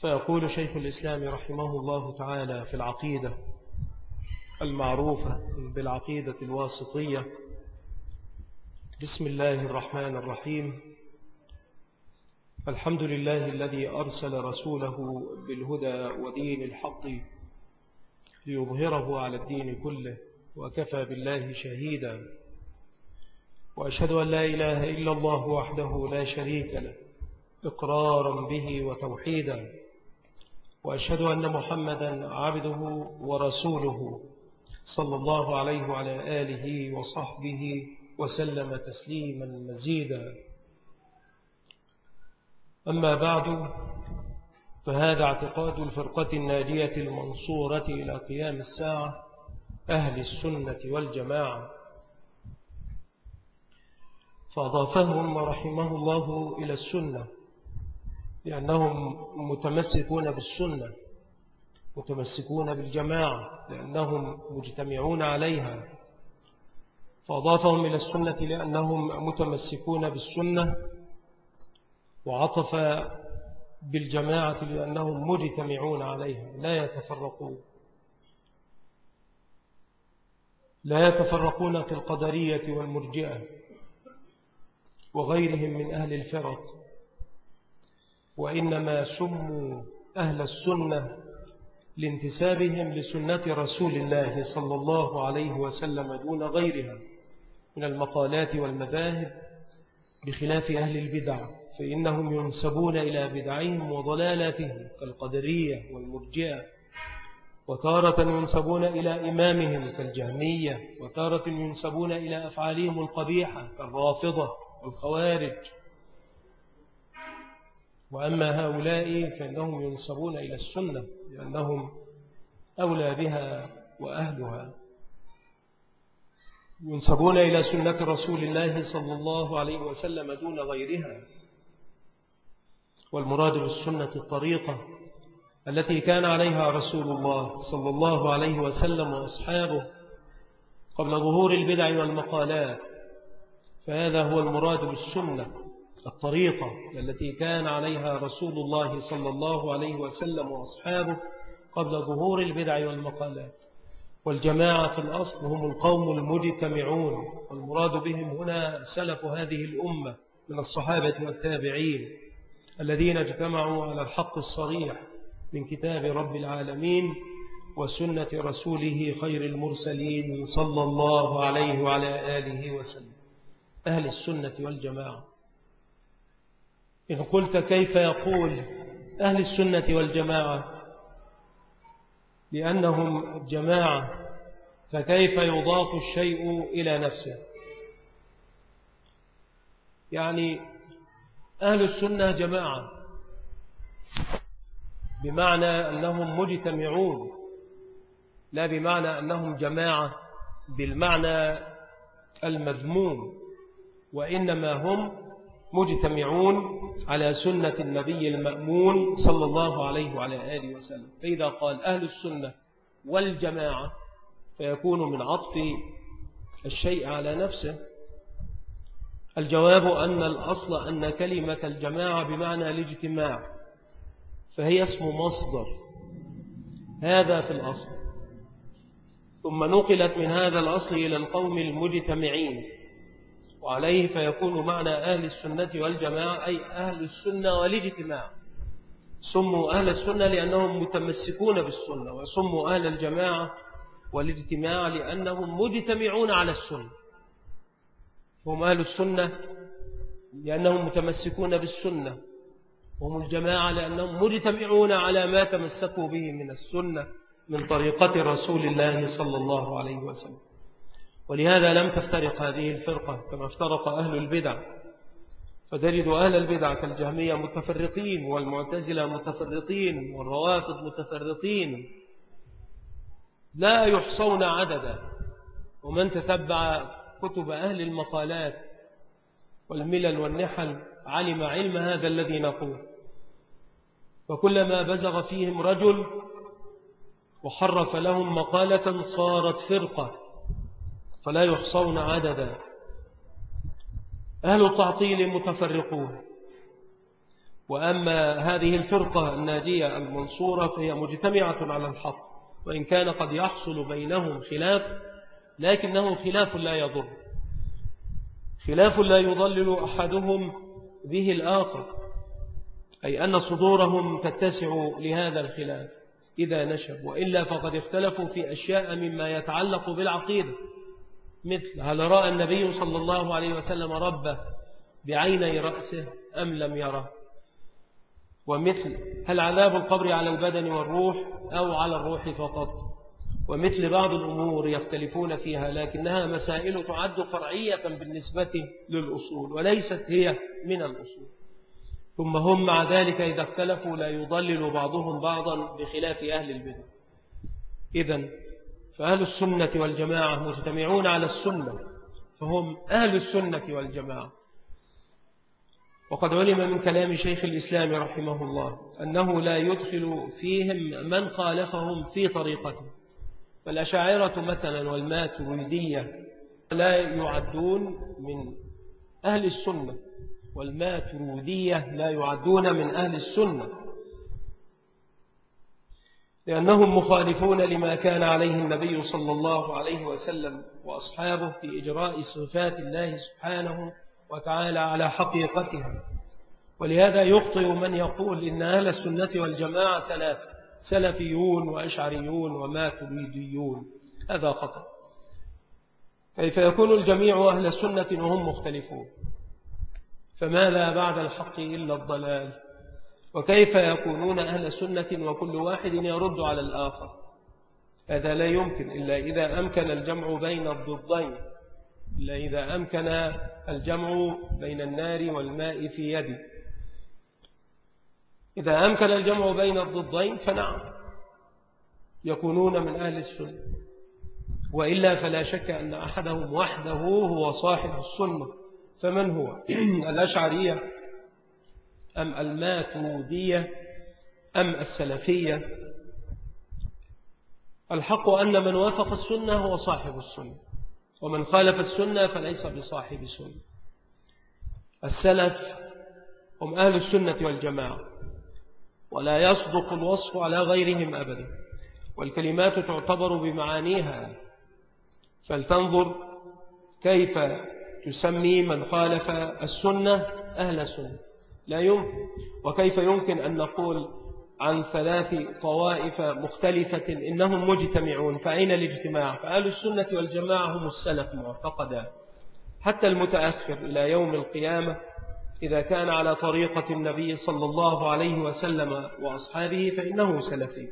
فيقول شيخ الإسلام رحمه الله تعالى في العقيدة المعروفة بالعقيدة الواسطية بسم الله الرحمن الرحيم. الحمد لله الذي أرسل رسوله بالهدى ودين الحق ليظهره على الدين كله وكفى بالله شهيدا. وأشهد أن لا إله إلا الله وحده لا شريك له إقرارا به وتوحيدا. وأشهد أن محمدا عبده ورسوله صلى الله عليه وعلى آله وصحبه وسلم تسليما مزيدا. أما بعد فهذا اعتقاد الفرقة الناجية المنصورة إلى قيام الساعة أهل السنة والجماعة. فأضافهم رحمه الله إلى السنة. لأنهم متمسكون بالسنة متمسكون بالجماعة لأنهم مجتمعون عليها. فأضافهم إلى السنة لأنهم متمسكون بالسنة وعطف بالجماعة لأنهم مجتمعون عليها لا يتفرقون. لا يتفرقون في القدرية والمرجئة وغيرهم من أهل الفرق. وإنما سموا أهل السنة لانتسابهم لسنة رسول الله صلى الله عليه وسلم دون غيرها من المقالات والمذاهب بخلاف أهل البدع فإنهم ينسبون إلى بدعهم وضلالاتهم كالقدرية والمرجئة وتارة ينسبون إلى إمامهم كالجهمية وتارة ينسبون إلى أفعالهم القبيحة كالرافضة والخوارج. وأما هؤلاء فإنهم ينسبون إلى السنة لأنهم أولى بها وأهلها. ينسبون إلى سنة رسول الله صلى الله عليه وسلم دون غيرها. والمراد بالسنة الطريقة التي كان عليها رسول الله صلى الله عليه وسلم وأصحابه قبل ظهور البدع والمقالات. فهذا هو المراد بالسنة. الطريقة التي كان عليها رسول الله صلى الله عليه وسلم وأصحابه قبل ظهور البدع والمقالات. والجماعة في الأصل هم القوم المجتمعون. والمراد بهم هنا سلف هذه الأمة من الصحابة والتابعين الذين اجتمعوا على الحق الصريح من كتاب رب العالمين وسنة رسوله خير المرسلين صلى الله عليه وعلى آله وسلم. أهل السنة والجماعة. إن قلت كيف يقول أهل السنة والجماعة؟ لأنهم جماعة فكيف يضاف الشيء إلى نفسه؟ يعني أهل السنة جماعة بمعنى أنهم مجتمعون لا بمعنى أنهم جماعة بالمعنى المذموم وإنما هم مجتمعون على سنة النبي المأمون صلى الله عليه وعلى آله وسلم. فإذا قال أهل السنة والجماعة فيكون من عطف الشيء على نفسه. الجواب أن الأصل أن كلمة الجماعة بمعنى الاجتماع فهي اسم مصدر. هذا في الأصل. ثم نقلت من هذا الأصل إلى القوم المجتمعين. وعليه فيكون معنى أهل السنة والجماعة أي أهل السنة والاجتماع. سموا أهل السنة لأنهم متمسكون بالسنة وسموا أهل الجماعة والاجتماع لأنهم مجتمعون على السنة. هم أهل السنة لأنهم متمسكون بالسنة وهم الجماعة لأنهم مجتمعون على ما تمسكوا به من السنة من طريقة رسول الله صلى الله عليه وسلم. ولهذا لم تفترق هذه الفرقة كما افترق أهل البدع. فتجد أهل البدع كالجهمية متفرقين والمعتزلة متفرقين والروافض متفرقين. لا يحصون عددا. ومن تتبع كتب أهل المقالات والملل والنحل علم علم هذا الذي نقول. وكلما بزغ فيهم رجل وحرف لهم مقالة صارت فرقة. فلا يحصون عددا. أهل التعطيل متفرقون. وأما هذه الفرقة الناجية المنصورة فهي مجتمعة على الحق وإن كان قد يحصل بينهم خلاف لكنه خلاف لا يضر. خلاف لا يضلل أحدهم به الآخر أي أن صدورهم تتسع لهذا الخلاف إذا نشب. وإلا فقد اختلفوا في أشياء مما يتعلق بالعقيدة. مثل هل رأى النبي صلى الله عليه وسلم ربه بعيني رأسه أم لم يره؟ ومثل هل عذاب القبر على البدن والروح أو على الروح فقط؟ ومثل بعض الأمور يختلفون فيها لكنها مسائل تعد فرعية بالنسبة للأصول وليست هي من الأصول. ثم هم مع ذلك إذا اختلفوا لا يضلل بعضهم بعضا بخلاف أهل البدع. إذن فأهل السنة والجماعة مجتمعون على السنة فهم أهل السنة والجماعة. وقد علم من كلام شيخ الإسلام رحمه الله أنه لا يدخل فيهم من خالفهم في طريقته. فالأشاعرة مثلا والماتريدية لا يعدون من أهل السنة والماترودية لا يعدون من أهل السنة. لأنهم مخالفون لما كان عليه النبي صلى الله عليه وسلم وأصحابه في إجراء صفات الله سبحانه وتعالى على حقيقتها ولهذا يخطئ من يقول إن أهل السنة والجماعة ثلاثة سلفيون وأشعريون وماتريديون. هذا خطأ. كيف يكون الجميع أهل السنة وهم مختلفون؟ فماذا بعد الحق إلا الضلال؟ وكيف يكونون أهل سنة وكل واحد يرد على الآخر؟ هذا لا يمكن إلا إذا أمكن الجمع بين الضدين إلا إذا أمكن الجمع بين النار والماء في يدي إذا أمكن الجمع بين الضدين فنعم يكونون من أهل السنة. وإلا فلا شك أن أحدهم وحده هو صاحب السنة. فمن هو؟ الأشعرية. أم الماتودية أم السلفية؟ الحق أن من وافق السنة هو صاحب السنة ومن خالف السنة فليس بصاحب سنة. السلف هم أهل السنة والجماعة ولا يصدق الوصف على غيرهم أبدا والكلمات تعتبر بمعانيها. فلتنظر كيف تسمي من خالف السنة أهل السنة. لا يمكن. وكيف يمكن أن نقول عن ثلاث طوائف مختلفة إنهم مجتمعون؟ فأين الاجتماع؟ فأهل السنة والجماعة هم السلف معتقدا حتى المتأخر إلى يوم القيامة إذا كان على طريقة النبي صلى الله عليه وسلم وأصحابه فإنه سلفي.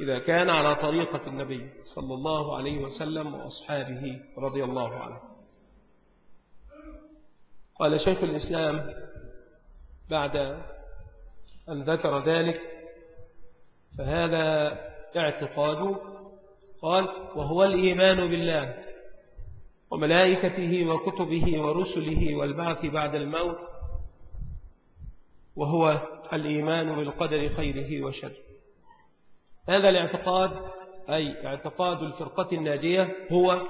إذا كان على طريقة النبي صلى الله عليه وسلم وأصحابه رضي الله عنه. قال شيخ الإسلام بعد أن ذكر ذلك فهذا اعتقاد قال وهو الإيمان بالله وملائكته وكتبه ورسله والبعث بعد الموت وهو الإيمان بالقدر خيره وشره. هذا الاعتقاد أي اعتقاد الفرقة الناجية هو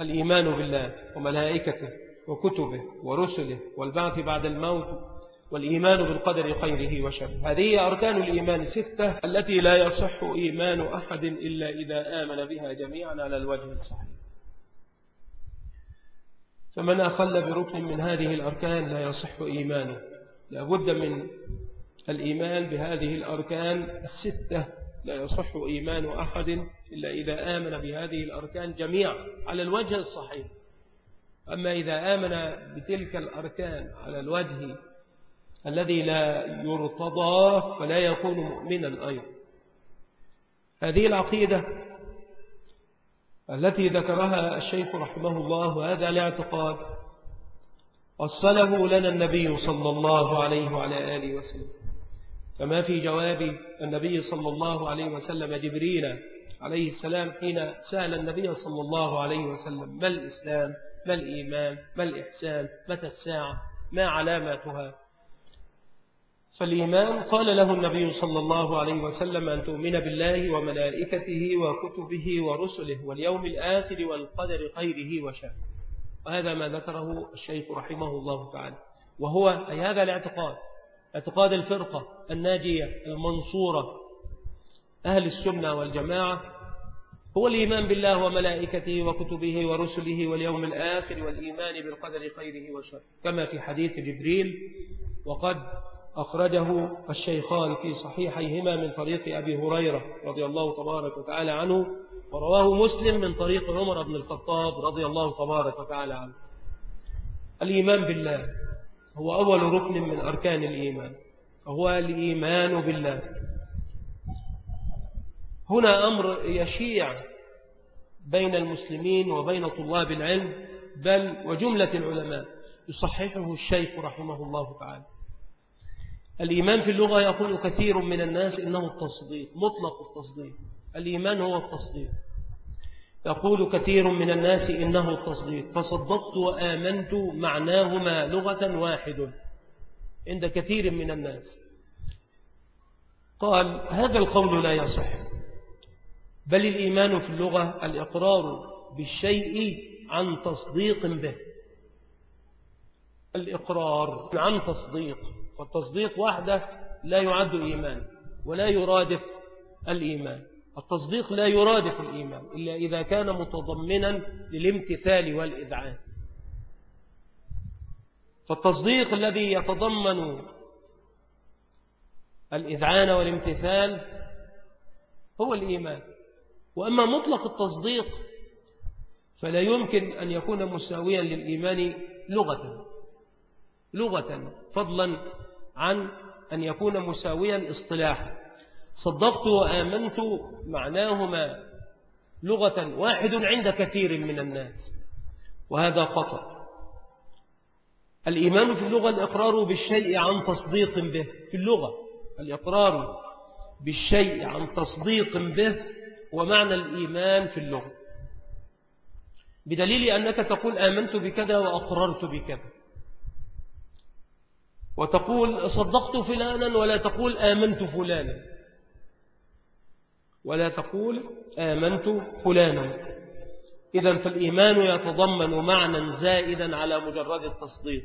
الإيمان بالله وملائكته وكتبه ورسله والبعث بعد الموت والإيمان بالقدر خيره وشره. هذه أركان الإيمان ستة التي لا يصح إيمان أحد إلا إذا آمن بها جميعا على الوجه الصحيح. فمن أخل بركن من هذه الأركان لا يصح إيمانه. لابد من الإيمان بهذه الأركان الستة. لا يصح إيمان أحد إلا إذا آمن بهذه الأركان جميعا على الوجه الصحيح. أما إذا آمن بتلك الأركان على الوجه الذي لا يرتضى فلا يكون مؤمنا أيضا. هذه العقيدة التي ذكرها الشيخ رحمه الله وهذا الاعتقاد وصله لنا النبي صلى الله عليه وعلى آله وسلم. كما في جواب النبي صلى الله عليه وسلم جبريل عليه السلام حين سأل النبي صلى الله عليه وسلم ما الإسلام؟ ما الإيمان؟ ما الإحسان؟ متى الساعة؟ ما علاماتها؟ فالإيمان قال له النبي صلى الله عليه وسلم أن تؤمن بالله وملائكته وكتبه ورسله واليوم الآخر والقدر خيره وشره. وهذا ما ذكره الشيخ رحمه الله تعالى. وهو أي هذا الاعتقاد اعتقاد الفرقة الناجية المنصورة أهل السنة والجماعة هو الإيمان بالله وملائكته وكتبه ورسله واليوم الآخر والإيمان بالقدر خيره وشره. كما في حديث جبريل وقد أخرجه الشيخان في صحيحيهما من طريق أبي هريرة رضي الله تبارك وتعالى عنه ورواه مسلم من طريق عمر بن الخطاب رضي الله تبارك وتعالى عنه. الإيمان بالله هو أول ركن من أركان الإيمان هو الإيمان بالله. هنا أمر يشيع بين المسلمين وبين طلاب العلم بل وجملة العلماء. يصححه الشيخ رحمه الله تعالى. الإيمان في اللغة يقول كثير من الناس إنه التصديق مطلق التصديق. الإيمان هو التصديق. يقول كثير من الناس إنه التصديق. فصدقت وآمنت معناهما لغة واحد عند كثير من الناس. قال هذا القول لا يصح. بل الإيمان في اللغة الإقرار بالشيء عن تصديق به. الإقرار عن تصديق فالتصديق وحده لا يعد إيمان ولا يرادف الإيمان. التصديق لا يرادف الإيمان إلا إذا كان متضمنا للامتثال والإذعان. فالتصديق الذي يتضمن الإذعان والامتثال هو الإيمان. وأما مطلق التصديق فلا يمكن أن يكون مساويا للإيمان لغة لغة فضلا عن أن يكون مساويا اصطلاحا. صدقت وآمنت معناهما لغة واحد عند كثير من الناس وهذا خطأ. الإيمان في اللغة الإقرار بالشيء عن تصديق به في اللغة الإقرار بالشيء عن تصديق به ومعنى الإيمان في اللغة. بدليل أنك تقول آمنت بكذا وأقررت بكذا. وتقول صدقت فلانا ولا تقول آمنت فلانا. ولا تقول آمنت فلانا. إذا فالإيمان يتضمن معنى زائدا على مجرد التصديق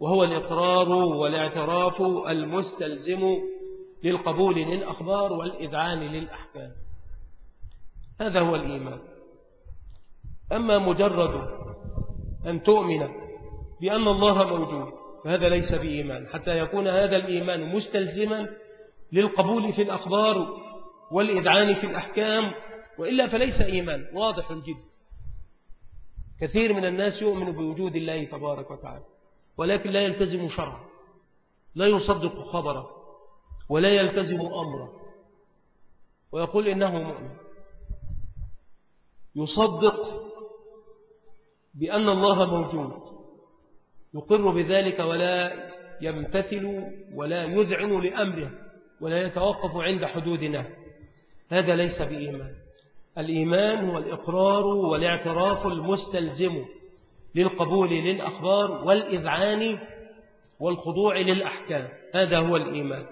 وهو الإقرار والاعتراف المستلزم للقبول للأخبار والإذعان للأحكام. هذا هو الإيمان. أما مجرد أن تؤمن بأن الله موجود فهذا ليس بإيمان. حتى يكون هذا الإيمان مستلزما للقبول في الأخبار والإذعان في الأحكام وإلا فليس إيمان. واضح جدا. كثير من الناس يؤمن بوجود الله تبارك وتعالى ولكن لا يلتزم شرعا لا يصدق خبره ولا يلتزم أمره. ويقول إنه مؤمن. يصدق بأن الله موجود يقر بذلك ولا يمتثل ولا يذعن لأمره ولا يتوقف عند حدودنا. هذا ليس بإيمان. الإيمان هو الإقرار والاعتراف المستلزم للقبول للأخبار والإذعان والخضوع للأحكام. هذا هو الإيمان.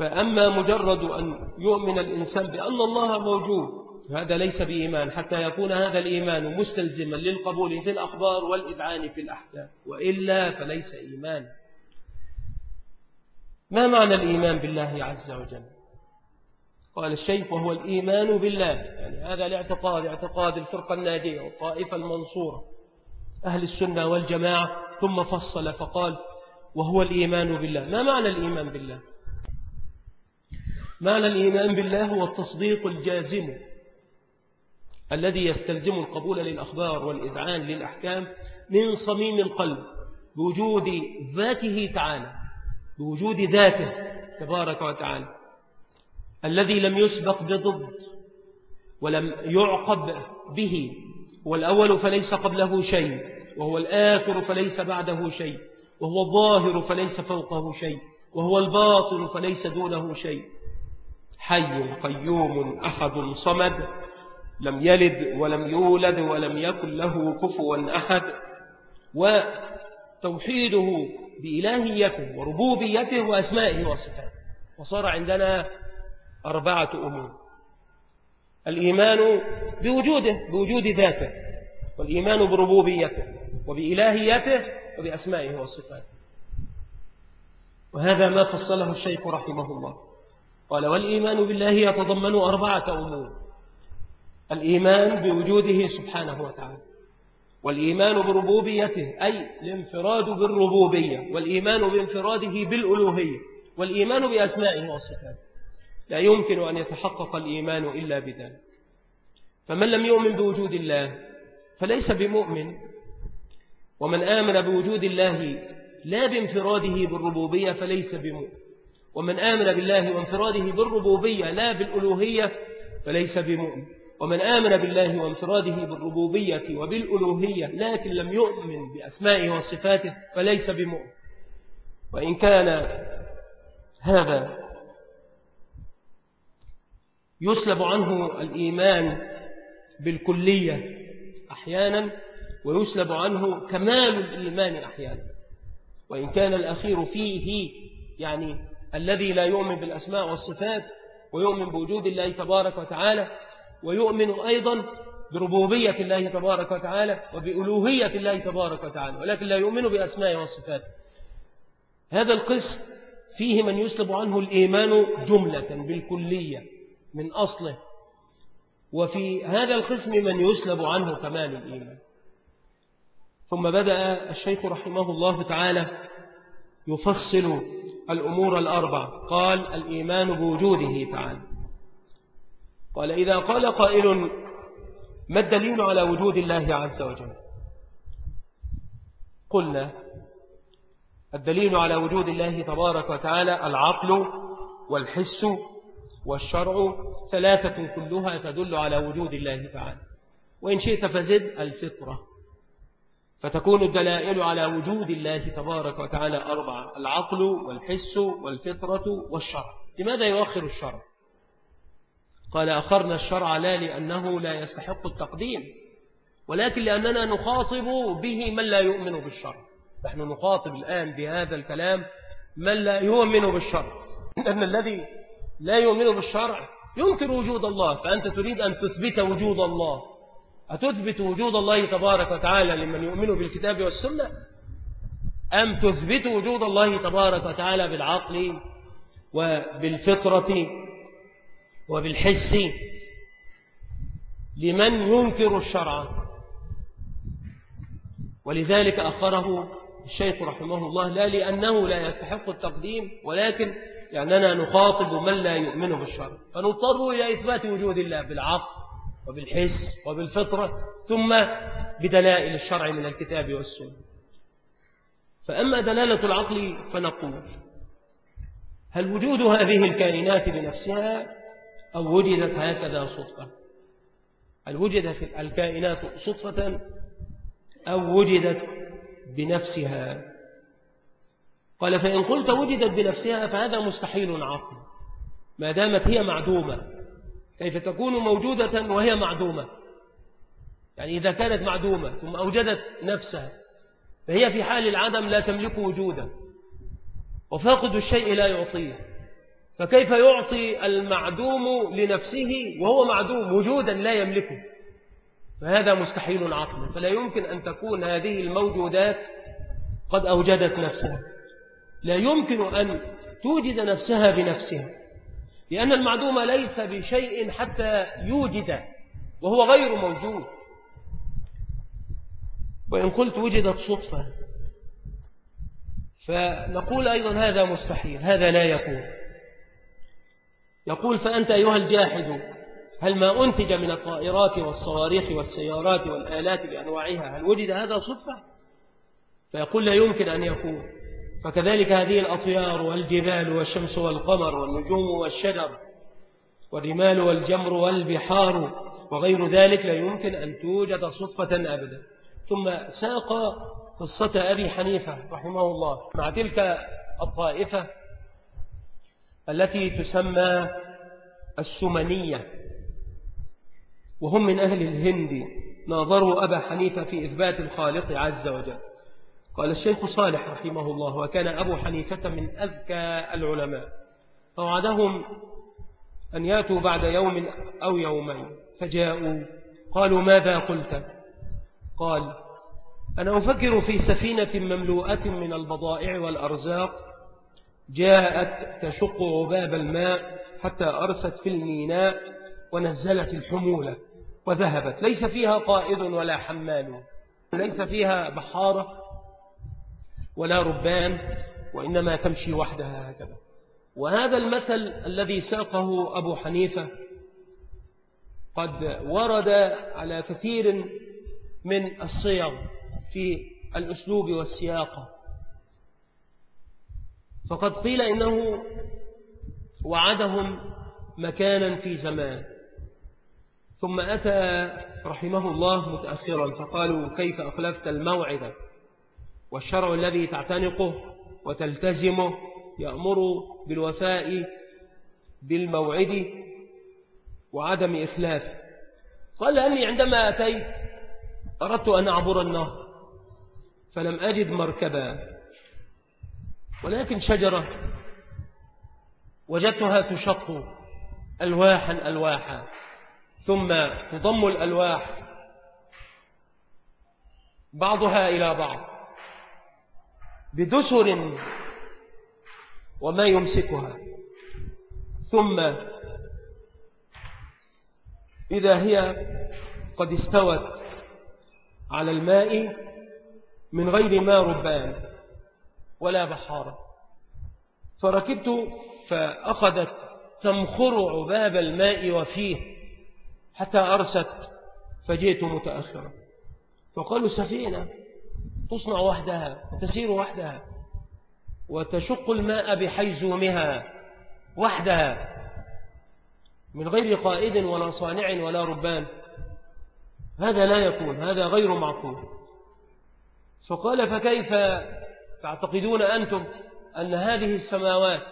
فأما مجرد أن يؤمن الإنسان بأن الله موجود هذا ليس بإيمان حتى يكون هذا الإيمان مستلزما للقبول في الأخبار والإذعان في الأحكام وإلا فليس إيمان. ما معنى الإيمان بالله عز وجل؟ قال الشيخ وهو الإيمان بالله يعني هذا الاعتقاد اعتقاد الفرقة الناجية والطائفة المنصورة أهل السنة والجماعة ثم فصل فقال وهو الإيمان بالله. ما معنى الإيمان بالله؟ معنى الإيمان بالله هو التصديق الجازم الذي يستلزم القبول للأخبار والإذعان للأحكام من صميم القلب بوجود ذاته تعالى بوجود ذاته تبارك وتعالى الذي لم يسبق بضد ولم يعقب به والأول فليس قبله شيء وهو الآخر فليس بعده شيء وهو الظاهر فليس فوقه شيء وهو الباطن فليس دونه شيء. حي قيوم أحد صمد لم يلد ولم يولد ولم يكن له كفوا أحد. وتوحيده بإلهيته وربوبيته وأسمائه وصفاته. وصار عندنا أربعة أمور. الإيمان بوجوده بوجود ذاته. والإيمان بربوبيته وبإلهيته وبأسمائه وصفاته. وهذا ما فصله الشيخ رحمه الله. قال والإيمان بالله يتضمن أربعة أمور. الإيمان بوجوده سبحانه وتعالى. والإيمان بربوبيته أي الانفراد بالربوبية. والإيمان بانفراده بالألوهية. والإيمان بأسمائه وصفاته. لا يمكن أن يتحقق الإيمان إلا بذلك. فمن لم يؤمن بوجود الله فليس بمؤمن. ومن آمن بوجود الله لا بانفراده بالربوبية فليس بمؤمن. ومن آمن بالله وانفراده بالربوبية لا بالألوهية فليس بمؤمن. ومن آمن بالله وانفراده بالربوبية وبالألوهية لكن لم يؤمن بأسمائه وصفاته فليس بمؤمن. وإن كان هذا يسلب عنه الإيمان بالكلية أحيانا ويسلب عنه كمال الإيمان أحيانا. وإن كان الأخير فيه يعني الذي لا يؤمن بالأسماء والصفات ويؤمن بوجود الله تبارك وتعالى ويؤمن أيضا بربوبية الله تبارك وتعالى وبألوهية الله تبارك وتعالى ولكن لا يؤمن بأسماء والصفات هذا القسم فيه من يسلب عنه الإيمان جملة بالكلية من أصله وفي هذا القسم من يسلب عنه كمال الإيمان. ثم بدأ الشيخ رحمه الله تعالى يفصل الأمور الأربع. قال الإيمان بوجوده تعالى. قال إذا قال قائل ما الدليل على وجود الله عز وجل؟ قلنا الدليل على وجود الله تبارك وتعالى العقل والحس والشرع ثلاثة كلها تدل على وجود الله تعالى. وإن شئت فزد الفطرة. فتكون الدلائل على وجود الله تبارك وتعالى أربعة العقل والحس والفطرة والشرع. لماذا يؤخر الشرع؟ قال أخرنا الشرع لا لأنه لا يستحق التقديم ولكن لأننا نخاطب به من لا يؤمن بالشرع. نحن نخاطب الآن بهذا الكلام من لا يؤمن بالشرع. لأن الذي لا يؤمن بالشرع ينكر وجود الله فأنت تريد أن تثبت وجود الله. أتثبت وجود الله تبارك وتعالى لمن يؤمن بالكتاب والسنة؟ أم تثبت وجود الله تبارك وتعالى بالعقل وبالفطرة وبالحس لمن ينكر الشرع؟ ولذلك أخره الشيخ رحمه الله لا لأنه لا يستحق التقديم ولكن لأننا نخاطب من لا يؤمن بالشرع. فنضطر إلى إثبات وجود الله بالعقل. وبالحس وبالفطرة ثم بدلائل الشرع من الكتاب والسنة. فأما دلالة العقل فنقول هل وجود هذه الكائنات بنفسها أو وجدت هكذا صدفة؟ هل وجدت الكائنات صدفة أو وجدت بنفسها؟ قال فإن قلت وجدت بنفسها فهذا مستحيل عقل ما دامت هي معدومة. كيف تكون موجودة وهي معدومة. يعني إذا كانت معدومة ثم أوجدت نفسها فهي في حال العدم لا تملك وجودا وفاقد الشيء لا يعطيه. فكيف يعطي المعدوم لنفسه وهو معدوم وجودا لا يملكه؟ فهذا مستحيل عقلا. فلا يمكن أن تكون هذه الموجودات قد أوجدت نفسها. لا يمكن أن توجد نفسها بنفسها. لأن المعدوم ليس بشيء حتى يوجد وهو غير موجود. وإن قلت وجدت صدفة فنقول أيضا هذا مستحيل هذا لا يكون. يقول فأنت أيها الجاحد هل ما أنتج من الطائرات والصواريخ والسيارات والآلات بأنواعها هل وجد هذا صدفة؟ فيقول لا يمكن أن يكون. فكذلك هذه الأطيار والجبال والشمس والقمر والنجوم والشجر والرمال والجمر والبحار وغير ذلك لا يمكن أن توجد صدفة أبدا. ثم ساق قصة أبي حنيفة رحمه الله مع تلك الطائفة التي تسمى السمنية وهم من أهل الهند. ناظروا أبا حنيفة في إثبات الخالق عز وجل. قال الشيخ صالح رحمه الله وكان أبو حنيفة من أذكى العلماء. فوعدهم أن يأتوا بعد يوم أو يومين فجاءوا قالوا ماذا قلت؟ قال أنا أفكر في سفينة مملوءة من البضائع والأرزاق جاءت تشق عباب الماء حتى أرست في الميناء ونزلت الحمولة وذهبت. ليس فيها قائد ولا حمال ليس فيها بحارة ولا ربان وإنما تمشي وحدها هكذا. وهذا المثل الذي ساقه أبو حنيفة قد ورد على كثير من الصيغ في الأسلوب والسياقة فقد قيل إنه وعدهم مكانا في زمان. ثم أتى رحمه الله متأخرا فقالوا كيف أخلفت الموعد؟ والشرع الذي تعتنقه وتلتزمه يأمر بالوفاء بالموعد وعدم إخلافه قال لأني عندما أتيت أردت أن أعبر النهر فلم أجد مركبا ولكن شجرة وجدتها تشق ألواحا ألواحا ثم تضم الألواح بعضها إلى بعض. بدسر وما يمسكها. ثم إذا هي قد استوت على الماء من غير ما ربان ولا بحارة فركبت فأخذت تمخر عباب الماء وفيه حتى أرست فجئت متأخرا. فقالوا سفينة. تصنع وحدها وتسير وحدها وتشق الماء بحيزومها وحدها من غير قائد ولا صانع ولا ربان. هذا لا يكون هذا غير معقول. فقال فكيف تعتقدون أنتم أن هذه السماوات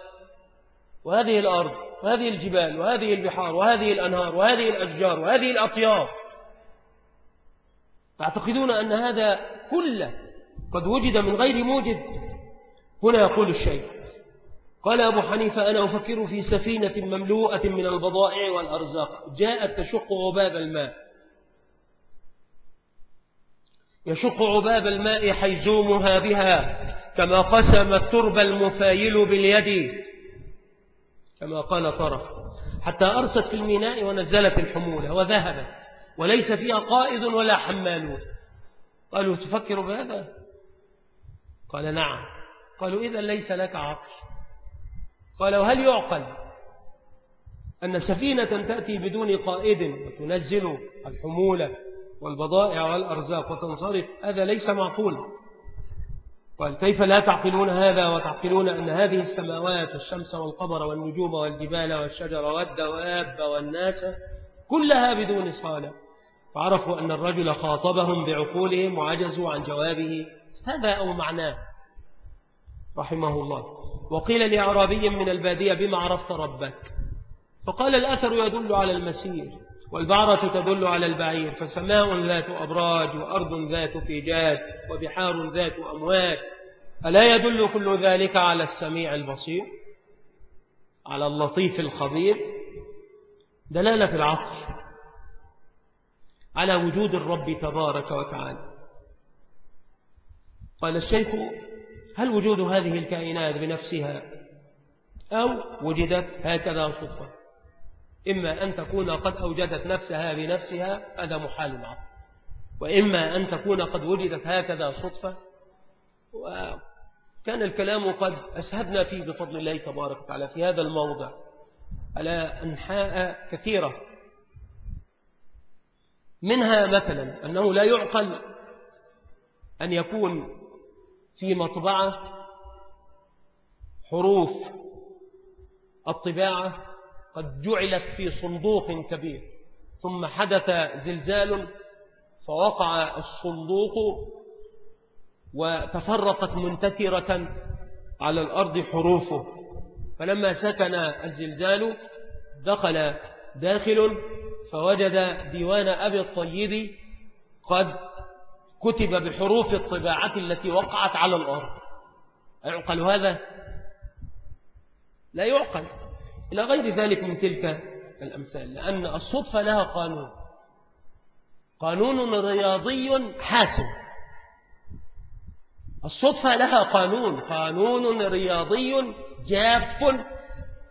وهذه الأرض وهذه الجبال وهذه البحار وهذه الأنهار وهذه الأشجار وهذه الأطيار تعتقدون أن هذا كله قد وجد من غير موجد. هنا يقول الشيء قال أبو حنيفة أنا أفكر في سفينة مملوءة من البضائع والأرزاق. جاءت تشق عباب الماء. يشق عباب الماء حيزومها بها كما قسم الترب المفايل باليد. كما قال طرف حتى أرست في الميناء ونزلت الحمولة وذهبت وليس فيها قائد ولا حمالون. قالوا تفكر بهذا؟ قال نعم. قالوا إذا ليس لك عقل. قال وهل يعقل أن سفينة تأتي بدون قائد وتنزل الحمولة والبضائع والأرزاق وتنصرف؟ هذا ليس معقول. قال كيف لا تعقلون هذا وتعقلون أن هذه السماوات والشمس والقمر والنجوم والجبال والشجر والدواب والناس كلها بدون صالة؟ فعرفوا أن الرجل خاطبهم بعقولهم وعجزوا عن جوابه. هذا أو معناه رحمه الله. وقيل لأعرابي من البادية بما عرفت ربك؟ فقال الأثر يدل على المسير والبعرة تدل على البعير فسماء ذات أبراج وأرض ذات فيجات وبحار ذات أموات ألا يدل كل ذلك على السميع البصير؟ على اللطيف الخبير؟ دلالة العقل على وجود الرب تبارك وتعالى. قال الشيخ هل وجود هذه الكائنات بنفسها أو وجدت هكذا صدفة؟ إما أن تكون قد أوجدت نفسها بنفسها هذا محال العقل. وإما أن تكون قد وجدت هكذا صدفة. وكان الكلام قد أسهدنا فيه بفضل الله تبارك وتعالى في هذا الموضع. على أنحاء كثيرة. منها مثلا أنه لا يعقل أن يكون في مطبعة حروف الطباعة قد جعلت في صندوق كبير ثم حدث زلزال فوقع الصندوق وتفرقت منتثرة على الأرض حروفه. فلما سكن الزلزال دخل داخل فوجد ديوان أبي الطيب قد كتب بحروف الطباعة التي وقعت على الأرض. أيعقل هذا؟ لا يعقل. إلى غير ذلك من تلك الأمثال لأن الصدفة لها قانون. قانون رياضي حاسم. الصدفة لها قانون. قانون رياضي جاف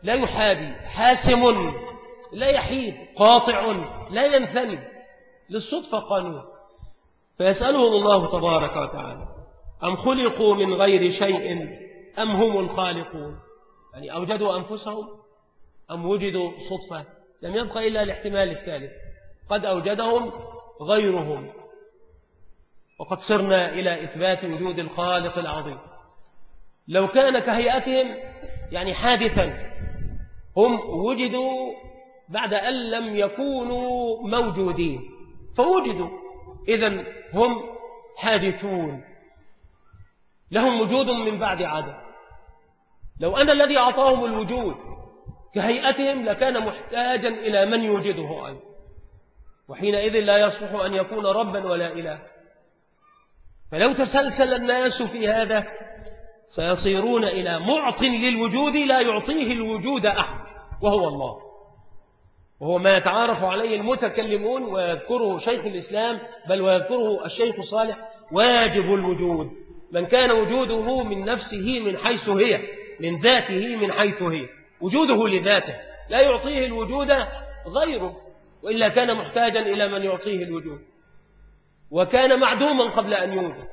لا يحادي حاسم لا يحيد قاطع لا ينثني للصدفة قانون. فيسألهم الله تبارك وتعالى أم خلقوا من غير شيء؟ أم هم الخالقون؟ يعني أوجدوا أنفسهم أم وجدوا صدفة؟ لم يبقى إلا الاحتمال الثالث قد أوجدهم غيرهم. وقد صرنا إلى إثبات وجود الخالق العظيم. لو كان كهيئتهم يعني حادثا هم وجدوا بعد أن لم يكونوا موجودين فوجدوا. إذا هم حادثون. لهم وجود من بعد عدم لو أن الذي أعطاهم الوجود كهيئتهم لكان محتاجا إلى من يوجده أيضا وحينئذ لا يصلح أن يكون ربا ولا إله. فلو تسلسل الناس في هذا سيصيرون إلى معط للوجود لا يعطيه الوجود أحد وهو الله. وهو ما يتعارف عليه المتكلمون ويذكره شيخ الإسلام بل ويذكره الشيخ الصالح واجب الوجود. من كان وجوده من نفسه من حيث هي من ذاته من حيث هي. وجوده لذاته. لا يعطيه الوجود غيره وإلا كان محتاجا إلى من يعطيه الوجود. وكان معدوما قبل أن يوجد.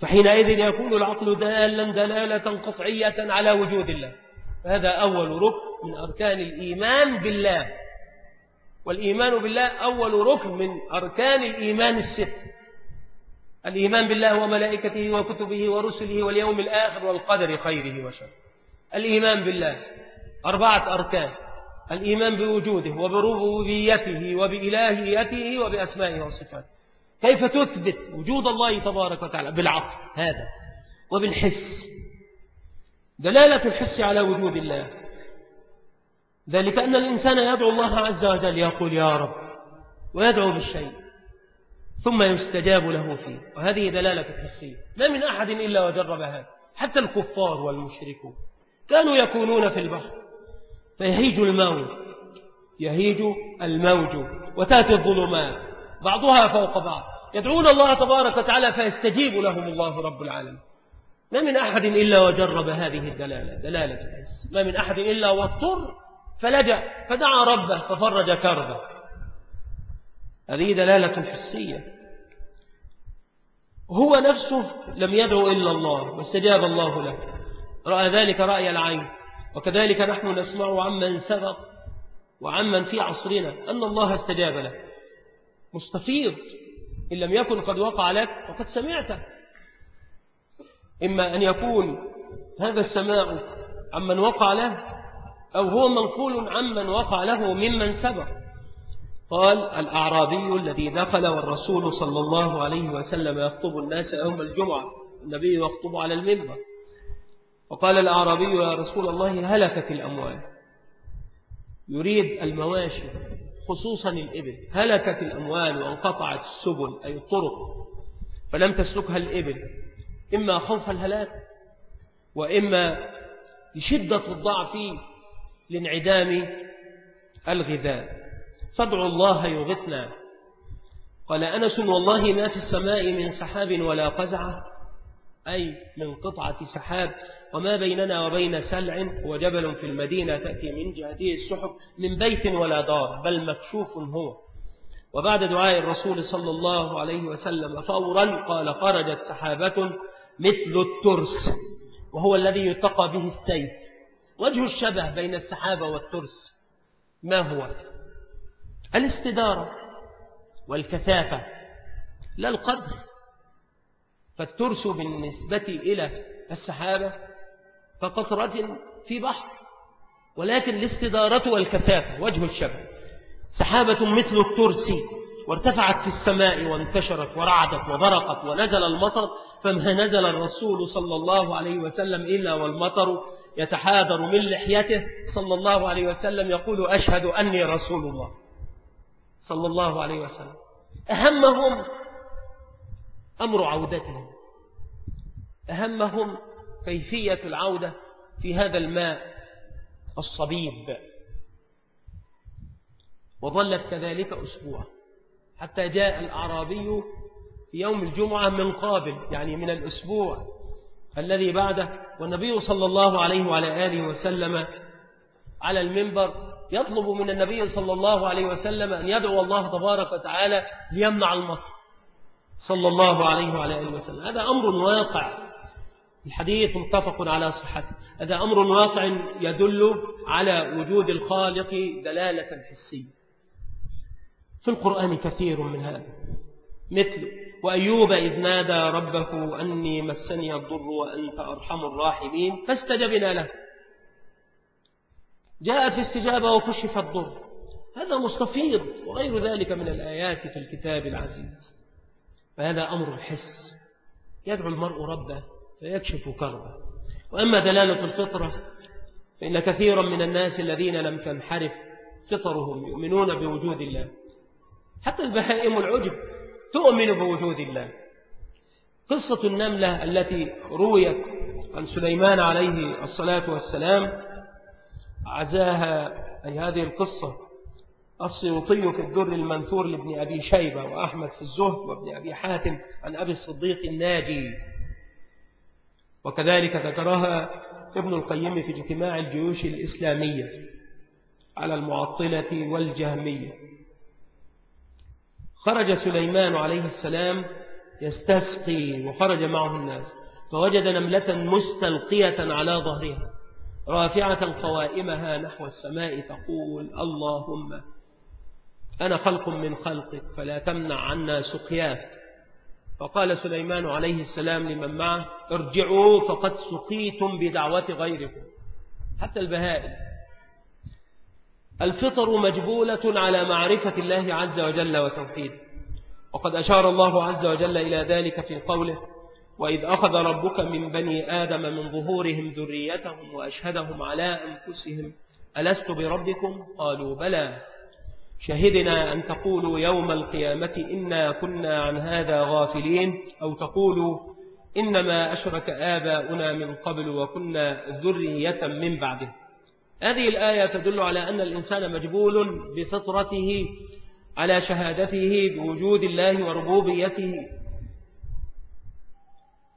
فحينئذ يكون العقل دالا دلالة قطعية على وجود الله. هذا أول ركن. من أركان الإيمان بالله. والإيمان بالله أول ركن من أركان الإيمان الست. الإيمان بالله وملائكته وكتبه ورسله واليوم الآخر والقدر خيره وشره. الإيمان بالله أربعة أركان. الإيمان بوجوده وبربوبيته وبإلهيته وبأسمائه وصفاته. كيف تثبت وجود الله تبارك وتعالى؟ بالعقل هذا. وبالحس. دلالة الحس على وجود الله. ذلك أن الإنسان يدعو الله عز وجل يقول يا رب ويدعو بالشيء ثم يستجاب له فيه. وهذه دلالة حسية ما من أحد إلا وجرب هذا حتى الكفار والمشركون كانوا يكونون في البحر. فيهيج الموج. يهيج الموج وتأتي الظلمات. بعضها فوق بعض. يدعون الله تبارك وتعالى فيستجيب لهم الله رب العالمين. ما من أحد إلا وجرب هذه الدلالة. دلالة الحس. ما من أحد إلا واضطر فلجأ فدعا ربه ففرج كربه. هذه دلالة حسية. هو نفسه لم يدعو إلا الله واستجاب الله له. رأى ذلك رأي العين. وكذلك نحن نسمع عمن سبق وعمن في عصرنا أن الله استجاب له. مستفيض. إن لم يكن قد وقع لك وقد سمعته. إما أن يكون هذا السماع عمن وقع له أو هو منقول عمن وقع له ممن سبق. قال الأعرابي الذي دخل والرسول صلى الله عليه وسلم يخطب الناس يوم الجمعة النبي يخطب على المنبر. وقال الأعرابي يا رسول الله هلكت الأموال. يريد المواشي خصوصا الإبل. هلكت الأموال وانقطعت السبل أي الطرق. فلم تسلكها الإبل. إما خوف الهلاك وإما لشدة الضعف لانعدام الغذاء. فادعوا الله يغثنا. قال أنس والله ما في السماء من سحاب ولا قزعة أي من قطعة سحاب وما بيننا وبين سلع وجبل في المدينة تأتي من جهته السحب من بيت ولا دار بل مكشوف هو. وبعد دعاء الرسول صلى الله عليه وسلم فورا قال خرجت سحابة مثل الترس وهو الذي يتقى به السيف. وجه الشبه بين السحابة والترس ما هو؟ الاستدارة والكثافة لا القدر. فالترس بالنسبة إلى السحابة كقطرة في بحر ولكن الاستدارة والكثافة وجه الشبه. سحابة مثل الترس وارتفعت في السماء وانتشرت ورعدت وبرقت ونزل المطر فما نزل الرسول صلى الله عليه وسلم إلا والمطر يتحاذر من لحيته صلى الله عليه وسلم يقول أشهد أني رسول الله صلى الله عليه وسلم. أهمهم أمر عودتهم. أهمهم كيفية العودة في هذا الماء الصبيب. وظلت كذلك أسبوع حتى جاء الأعرابي في يوم الجمعة من قابل يعني من الأسبوع الذي بعده والنبي صلى الله عليه وعلى آله وسلم على المنبر يطلب من النبي صلى الله عليه وسلم أن يدعو الله تبارك وتعالى ليمنع المطر. صلى الله عليه وعلى آله وسلم. هذا أمر واقع. الحديث متفق على صحته. هذا أمر واقع يدل على وجود الخالق دلالة حسية. في القرآن كثير من هذا. مثل وأيوب إذ نادى ربه أني مسني الضر وأنت أرحم الراحمين فاستجبنا له. جاءت الاستجابة وكشف الضر. هذا مستفيض وغير ذلك من الآيات في الكتاب العزيز. فهذا أمر الحس يدعو المرء ربه فيكشف كربه. وأما دلالة الفطرة فإن كثيرا من الناس الذين لم تنحرف فطرهم يؤمنون بوجود الله. حتى البهائم العجب تؤمن بوجود الله. قصة النملة التي رويت عن سليمان عليه الصلاة والسلام عزاها أي هذه القصة السيوطي في الدر المنثور لابن أبي شيبة وأحمد في الزهد وابن أبي حاتم عن أبي الصديق الناجي. وكذلك ذكرها ابن القيم في اجتماع الجيوش الإسلامية على المعطلة والجهمية. خرج سليمان عليه السلام يستسقي وخرج معه الناس فوجد نملة مستلقية على ظهرها رافعة قوائمها نحو السماء تقول اللهم أنا خلق من خلقك فلا تمنع عنا سقياك. فقال سليمان عليه السلام لمن معه ارجعوا فقد سقيتم بدعوة غيركم. حتى البهائم الفطر مجبولة على معرفة الله عز وجل وتوحيده وقد أشار الله عز وجل إلى ذلك في قوله وإذ أخذ ربك من بني آدم من ظهورهم ذريتهم وأشهدهم على أنفسهم ألست بربكم؟ قالوا بلى. شهدنا أن تقولوا يوم القيامة إنا كنا عن هذا غافلين. أو تقولوا إنما أشرك آباؤنا من قبل وكنا ذرية من بعده. هذه الآية تدل على أن الإنسان مجبول بفطرته على شهادته بوجود الله وربوبيته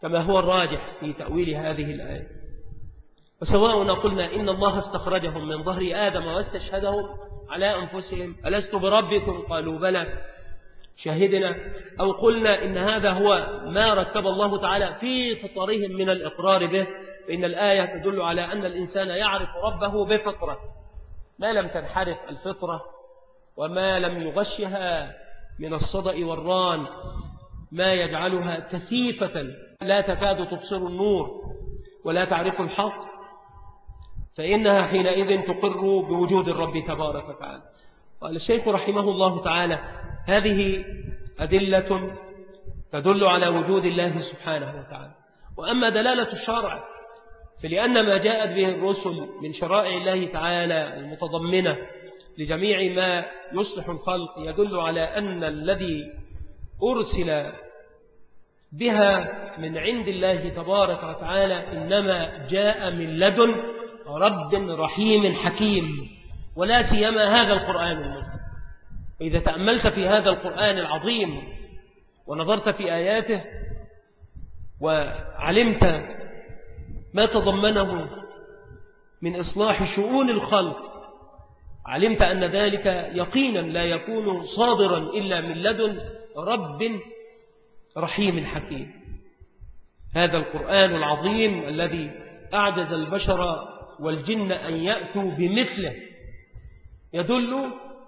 كما هو الراجح في تأويل هذه الآية. وسواء قلنا إن الله استخرجهم من ظهر آدم واستشهدهم على أنفسهم ألست بربكم؟ قالوا بلى. شهدنا. أو قلنا إن هذا هو ما رتب الله تعالى في فطرهم من الإقرار به. فإن الآية تدل على أن الإنسان يعرف ربه بفطرة ما لم تنحرف الفطرة وما لم يغشها من الصدأ والران ما يجعلها كثيفة لا تكاد تبصر النور ولا تعرف الحق فإنها حينئذ تقر بوجود الرب تبارك وتعالى. قال الشيخ رحمه الله تعالى هذه أدلة تدل على وجود الله سبحانه وتعالى. وأما دلالة الشرع فلأن ما جاءت به الرسل من شرائع الله تعالى المتضمنة لجميع ما يصلح الخلق يدل على أن الذي أرسل بها من عند الله تبارك وتعالى إنما جاء من لدن رب رحيم حكيم ولا سيما هذا القرآن. المجيد إذا تأملت في هذا القرآن العظيم ونظرت في آياته وعلمت ما تضمنه من إصلاح شؤون الخلق. علمت أن ذلك يقينا لا يكون صادرا إلا من لدن رب رحيم حكيم. هذا القرآن العظيم الذي أعجز البشر والجن أن يأتوا بمثله. يدل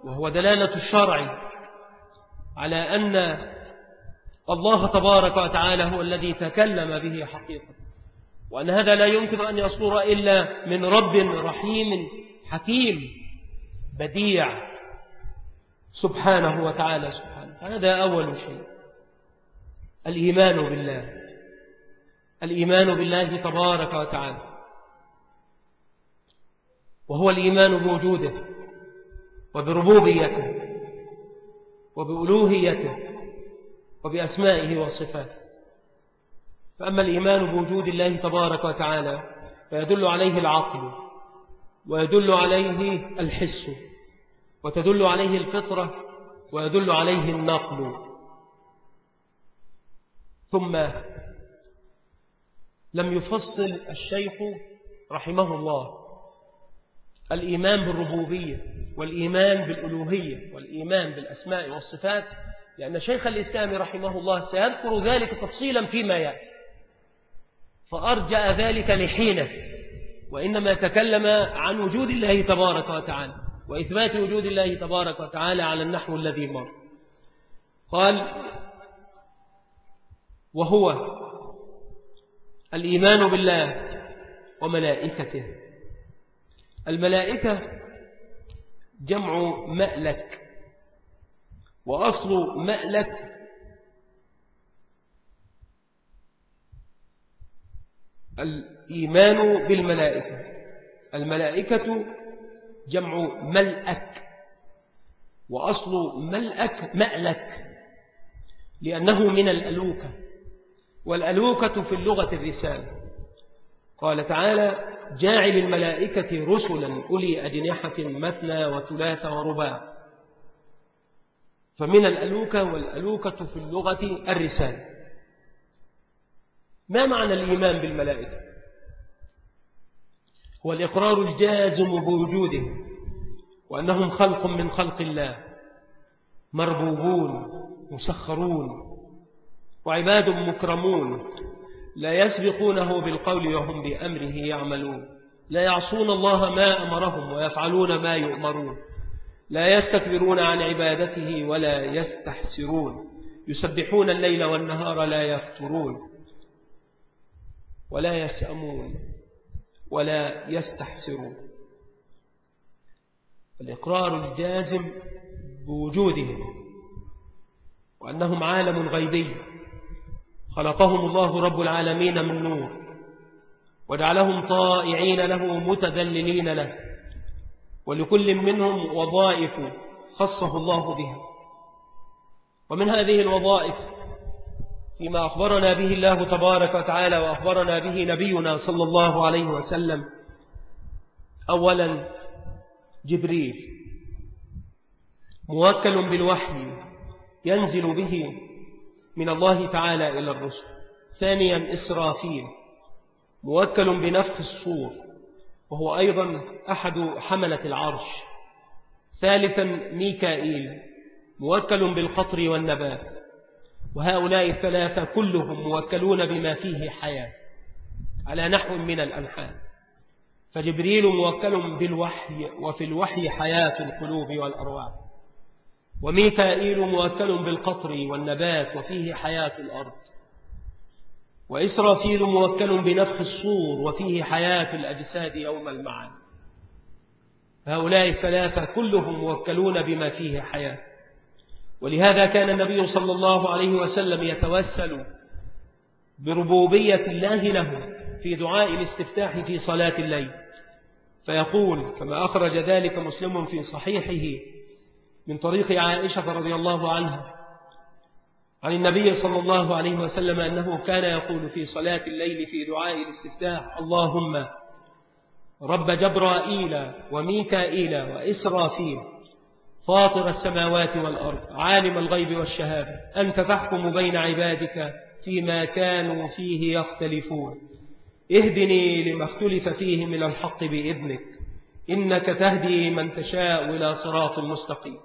وهو دلالة الشرع على أن الله تبارك وتعالى هو الذي تكلم به حقيقة. وأن هذا لا يمكن أن يصدر إلا من رب رحيم حكيم بديع سبحانه وتعالى سبحانه. هذا أول شيء. الإيمان بالله. الإيمان بالله تبارك وتعالى. وهو الإيمان بوجوده وبربوبيته وبألوهيته وبأسمائه وصفاته. فأما الإيمان بوجود الله تبارك وتعالى فيدل عليه العقل ويدل عليه الحس وتدل عليه الفطرة ويدل عليه النقل. ثم لم يفصل الشيخ رحمه الله الإيمان بالربوبية والإيمان بالألوهية والإيمان بالأسماء والصفات لأن شيخ الإسلام رحمه الله سيذكر ذلك تفصيلا فيما يأتي. فأرجع ذلك لحينه وإنما تكلم عن وجود الله تبارك وتعالى وإثبات وجود الله تبارك وتعالى على النحو الذي مر قال وهو الإيمان بالله وملائكته. الملائكة جمع مألك وأصل مألك الإيمان بالملائكة. الملائكة جمع ملأك وأصل ملأك مألك لأنه من الألوكة والألوكة في اللغة الرسالة. قال تعالى جاعل الملائكة رسلا أولي أجنحة مثنى وثلاث ورباع. فمن الألوكة والألوكة في اللغة الرسالة. ما معنى الإيمان بالملائكة؟ هو الإقرار الجازم بوجودهم وأنهم خلق من خلق الله مربوبون مسخرون وعباد مكرمون لا يسبقونه بالقول وهم بأمره يعملون لا يعصون الله ما أمرهم ويفعلون ما يؤمرون لا يستكبرون عن عبادته ولا يستحسرون يسبحون الليل والنهار لا يفترون. ولا يسأمون ولا يستحسرون. الإقرار الجازم بوجودهم وأنهم عالم غيبي. خلقهم الله رب العالمين من نور وجعلهم طائعين له متذللين له. ولكل منهم وظائف خصه الله بها ومن هذه الوظائف فيما أخبرنا به الله تبارك وتعالى وأخبرنا به نبينا صلى الله عليه وسلم. أولا جبريل. موكل بالوحي ينزل به من الله تعالى إلى الرسل. ثانيا إسرافيل. موكل بنفخ الصور وهو أيضا أحد حملة العرش. ثالثا ميكائيل. موكل بالقطر والنبات. وهؤلاء الثلاثة كلهم موكلون بما فيه حياة على نحو من الأنحاء فجبريل موكل بالوحي وفي الوحي حياة القلوب والأرواح. وميكائيل موكل بالقطر والنبات وفيه حياة الأرض. وإسرافيل موكل بنفخ الصور وفيه حياة الأجساد يوم المعاد. هؤلاء الثلاثة كلهم موكلون بما فيه حياة. ولهذا كان النبي صلى الله عليه وسلم يتوسل بربوبية الله له في دعاء الاستفتاح في صلاة الليل. فيقول كما أخرج ذلك مسلم في صحيحه من طريق عائشة رضي الله عنها عن النبي صلى الله عليه وسلم أنه كان يقول في صلاة الليل في دعاء الاستفتاح اللهم رب جبرائيل وميكائيل وإسرافيل فاطر السماوات والأرض عالم الغيب والشهادة أنت تحكم بين عبادك فيما كانوا فيه يختلفون. اهدني لما اختلف فيه من الحق بإذنك إنك تهدي من تشاء إلى صراط مستقيم.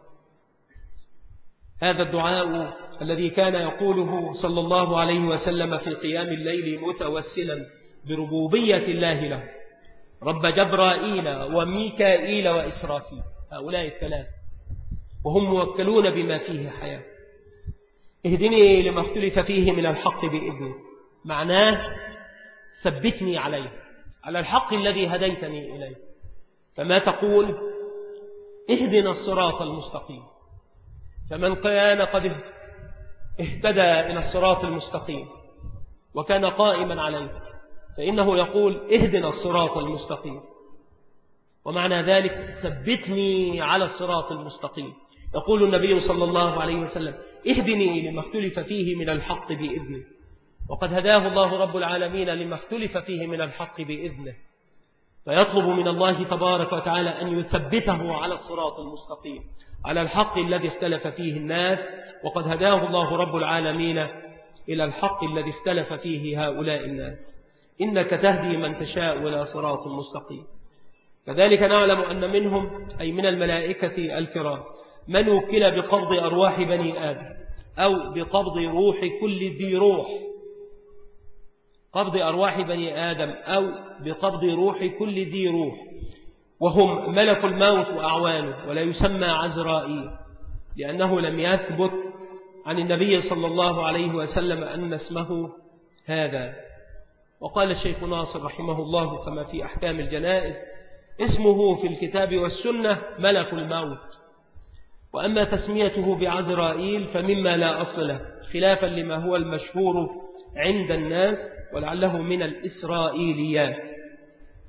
هذا الدعاء الذي كان يقوله صلى الله عليه وسلم في قيام الليل متوسلا بربوبية الله له رب جبرائيل وميكائيل وإسرافيل هؤلاء الثلاث. وهم موكلون بما فيه حياة. اهدني لما اختلف فيه من الحق بإذنه معناه ثبتني عليه على الحق الذي هديتني إليه. فما تقول؟ اهدنا الصراط المستقيم. فمن كان قد اهتدى إلى الصراط المستقيم وكان قائما عليه فإنه يقول اهدنا الصراط المستقيم. ومعنى ذلك ثبتني على الصراط المستقيم. يقول النبي صلى الله عليه وسلم اهدني لما اختلف فيه من الحق بإذنه. وقد هداه الله رب العالمين لما اختلف فيه من الحق بإذنه. فيطلب من الله تبارك وتعالى أن يثبته على الصراط المستقيم على الحق الذي اختلف فيه الناس. وقد هداه الله رب العالمين إلى الحق الذي اختلف فيه هؤلاء الناس. إنك تهدي من تشاء إلى صراط مستقيم. كذلك نعلم أن منهم أي من الملائكة الكرام من وكل بقبض أرواح بني آدم أو بقبض روح كل ذي روح. قبض أرواح بني آدم أو بقبض روح كل ذي روح. وهم ملك الموت وأعوانه ولا يسمى عزرائيل لأنه لم يثبت عن النبي صلى الله عليه وسلم أن اسمه هذا. وقال الشيخ ناصر رحمه الله كما في أحكام الجنائز اسمه في الكتاب والسنة ملك الموت. وأما تسميته بعزرائيل فمما لا أصل له خلافا لما هو المشهور عند الناس ولعله من الإسرائيليات.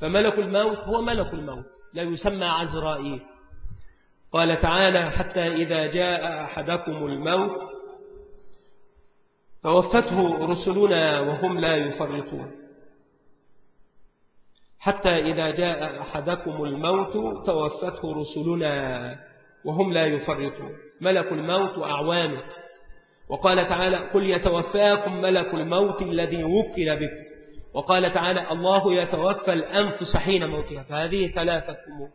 فملك الموت هو ملك الموت لا يسمى عزرائيل. قال تعالى حتى إذا جاء أحدكم الموت توفته رسلنا وهم لا يفرطون. حتى إذا جاء أحدكم الموت توفته رسلنا. وهم لا يفرطون. ملك الموت وأعوانه. وقال تعالى قل يتوفاكم ملك الموت الذي وكل بكم وقال تعالى الله يتوفى الأنفس حين موتها. فهذه ثلاثة أمور.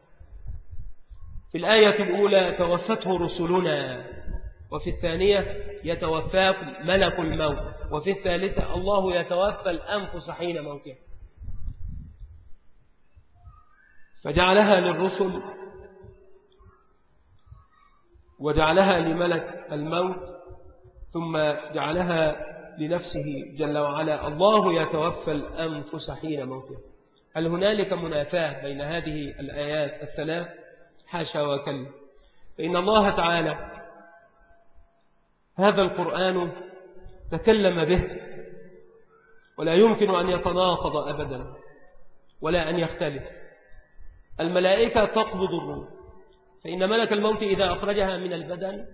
في الآية الأولى توفته رسلنا. وفي الثانية يتوفاكم ملك الموت. وفي الثالثة الله يتوفى الأنفس حين موتها. فجعلها للرسل وجعلها لملك الموت ثم جعلها لنفسه جل وعلا. الله يتوفى الأنفس حين موتها. هل هنالك منافاة بين هذه الآيات الثلاث؟ حاشا وكلا. فإن الله تعالى هذا القرآن تكلم به ولا يمكن أن يتناقض أبدا ولا أن يختلف. الملائكة تقبض الروح. فإن ملك الموت إذا أخرجها من البدن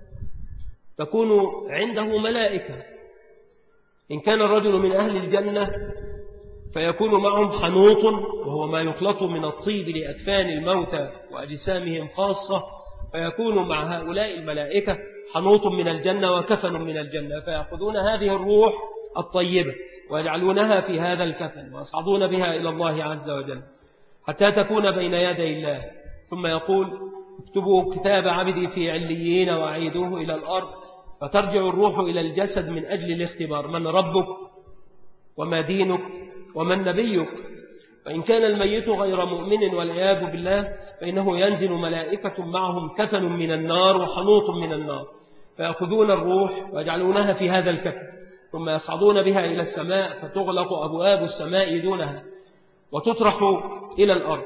تكون عنده ملائكة. إن كان الرجل من أهل الجنة فيكون معهم حنوط وهو ما يخلط من الطيب لأكفان الموتى وأجسامهم خاصة فيكون مع هؤلاء الملائكة حنوط من الجنة وكفن من الجنة. فيأخذون هذه الروح الطيبة ويجعلونها في هذا الكفن ويصعدون بها إلى الله عز وجل حتى تكون بين يدي الله. ثم يقول اكتبوا كتاب عبدي في عليين وعيدوه إلى الأرض فترجع الروح إلى الجسد من أجل الاختبار. من ربك وما دينك ومن نبيك؟ فإن كان الميت غير مؤمن والعياذ بالله فإنه ينزل ملائكة معهم كفن من النار وحنوط من النار. فيأخذون الروح ويجعلونها في هذا الكفن ثم يصعدون بها إلى السماء فتغلق أبواب السماء دونها وتطرح إلى الأرض.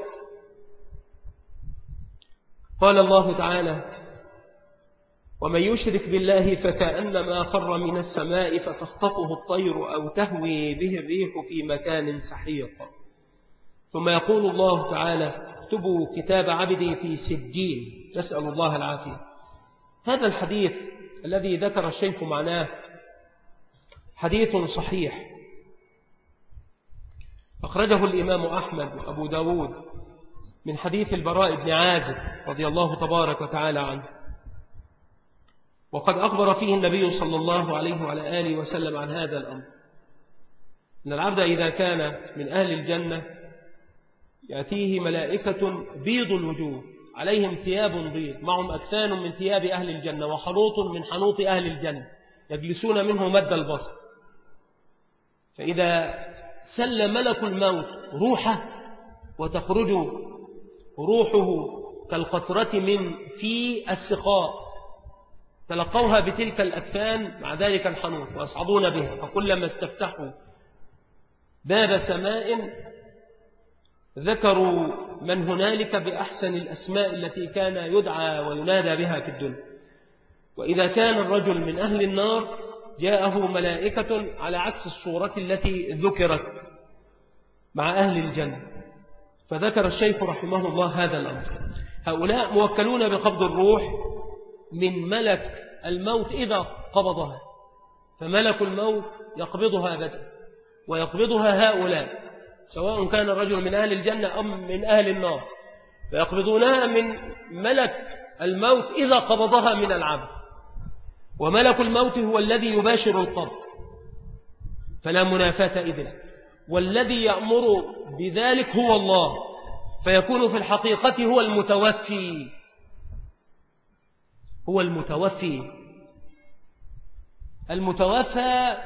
قال الله تعالى ومن يشرك بالله فكأنما خر من السماء فتخطفه الطير أو تهوي به الريح في مكان سحيق. ثم يقول الله تعالى اكتبوا كتاب عبدي في سجين نسأل الله العافية. هذا الحديث الذي ذكر الشيخ معناه حديث صحيح. أخرجه الإمام أحمد وأبو داود من حديث البراء بن عازب رضي الله تبارك وتعالى عنه. وقد أخبر فيه النبي صلى الله عليه وعلى آله وسلم عن هذا الأمر. أن العبد إذا كان من أهل الجنة يأتيه ملائكة بيض الوجوه عليهم ثياب بيض معهم أكثان من ثياب أهل الجنة وحنوط من حنوط أهل الجنة يجلسون منه مد البصر. فإذا سل ملك الموت روحه وتخرج روحه كالقطرة من في السقاء تلقوها بتلك الأكفان مع ذلك الحنوط ويصعدون بها فكلما استفتحوا باب سماء ذكروا من هنالك بأحسن الأسماء التي كان يدعى وينادى بها في الدنيا. وإذا كان الرجل من أهل النار جاءه ملائكة على عكس الصورة التي ذكرت مع أهل الجنة. فذكر الشيخ رحمه الله هذا الأمر. هؤلاء موكلون بقبض الروح من ملك الموت إذا قبضها. فملك الموت يقبضها أبدا ويقبضها هؤلاء سواء كان الرجل من أهل الجنة أم من أهل النار. فيقبضونها من ملك الموت إذا قبضها من العبد. وملك الموت هو الذي يباشر القبض. فلا منافاة إذن. والذي يأمر بذلك هو الله فيكون في الحقيقة هو المتوفي. هو المتوفي. المتوفى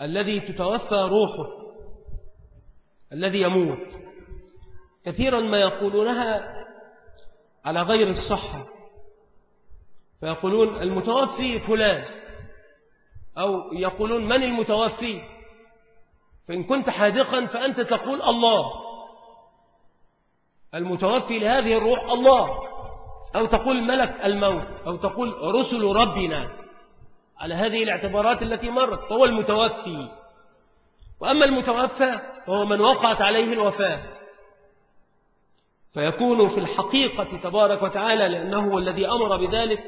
الذي تتوفى روحه الذي يموت. كثيرا ما يقولونها على غير الصحة. فيقولون المتوفي فلان. أو يقولون من المتوفي؟ فإن كنت حادقا فأنت تقول الله. المتوفي لهذه الروح الله. أو تقول ملك الموت. أو تقول رسل ربنا. على هذه الاعتبارات التي مرت فهو المتوفي. وأما المتوفى فهو من وقعت عليه الوفاة. فيكون في الحقيقة تبارك وتعالى لأنه هو الذي أمر بذلك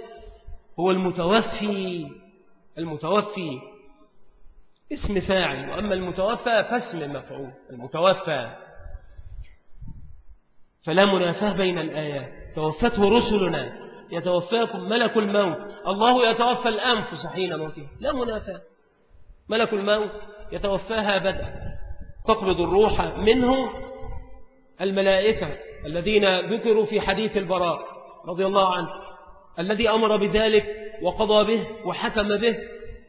هو المتوفي. المتوفي اسم فاعل وأما المتوفى فاسم مفعول المتوفى. فلا منافاة بين الآيات. توفته رسلنا يتوفاكم ملك الموت. الله يتوفى الأنفس حين موته. لا منافاة. ملك الموت يتوفاها بدءا. تقبض الروح منه الملائكة الذين ذكروا في حديث البراء رضي الله عنه الذي أمر بذلك وقضى به وحكم به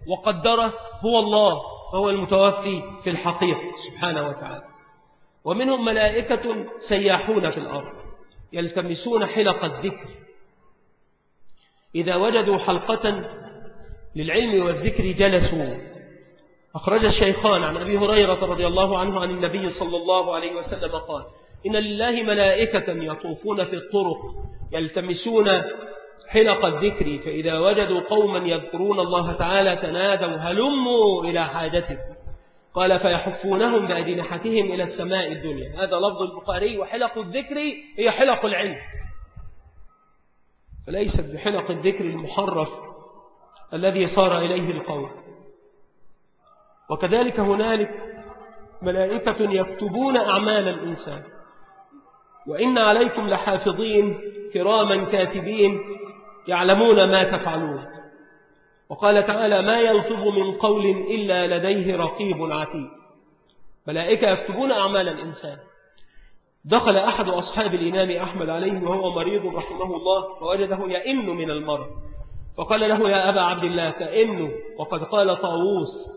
وقدره هو الله فهو المتوفي في الحقيقة سبحانه وتعالى. ومنهم ملائكة سياحون في الأرض يلتمسون حلق الذكر. إذا وجدوا حلقة للعلم والذكر جلسوا. أخرج الشيخان عن أبي هريرة رضي الله عنه عن النبي صلى الله عليه وسلم قال إن لله ملائكة يطوفون في الطرق يلتمسون حلق الذكر فإذا وجدوا قوما يذكرون الله تعالى تنادوا هلموا إلى حاجتكم. قال فيحفونهم بأجنحتهم إلى السماء الدنيا. هذا لفظ البخاري وحلق الذكر هي حلق العلم. فليست بحلق الذكر المحرف الذي صار إليه القول. وكذلك هنالك ملائكة يكتبون أعمال الإنسان. وإن عليكم لحافظين كراما كاتبين يعلمون ما تفعلون. وقال تعالى ما يلفظ من قول إلا لديه رقيب عتيد. ملائكة يكتبون أعمال الإنسان. دخل أحد أصحاب الإمام أحمد عليه وهو مريض رحمه الله فوجده يئن من المرض. فقال له يا أبا عبد الله تئن. وقد قال طاووس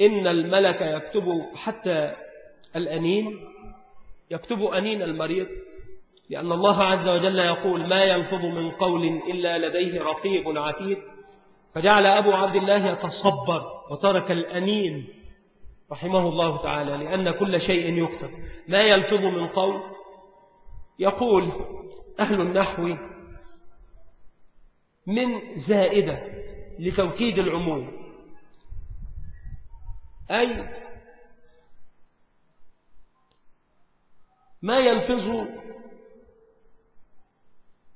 إن الملك يكتب حتى الأنين يكتب أنين المريض. لأن الله عز وجل يقول ما يلفظ من قول إلا لديه رقيب عتيد. فجعل أبو عبد الله يتصبر وترك الأنين رحمه الله تعالى لأن كل شيء يكتب. ما يلفظ من قول؟ يقول أهل النحو من زائدة لتوكيد العموم. أي ما يلفظ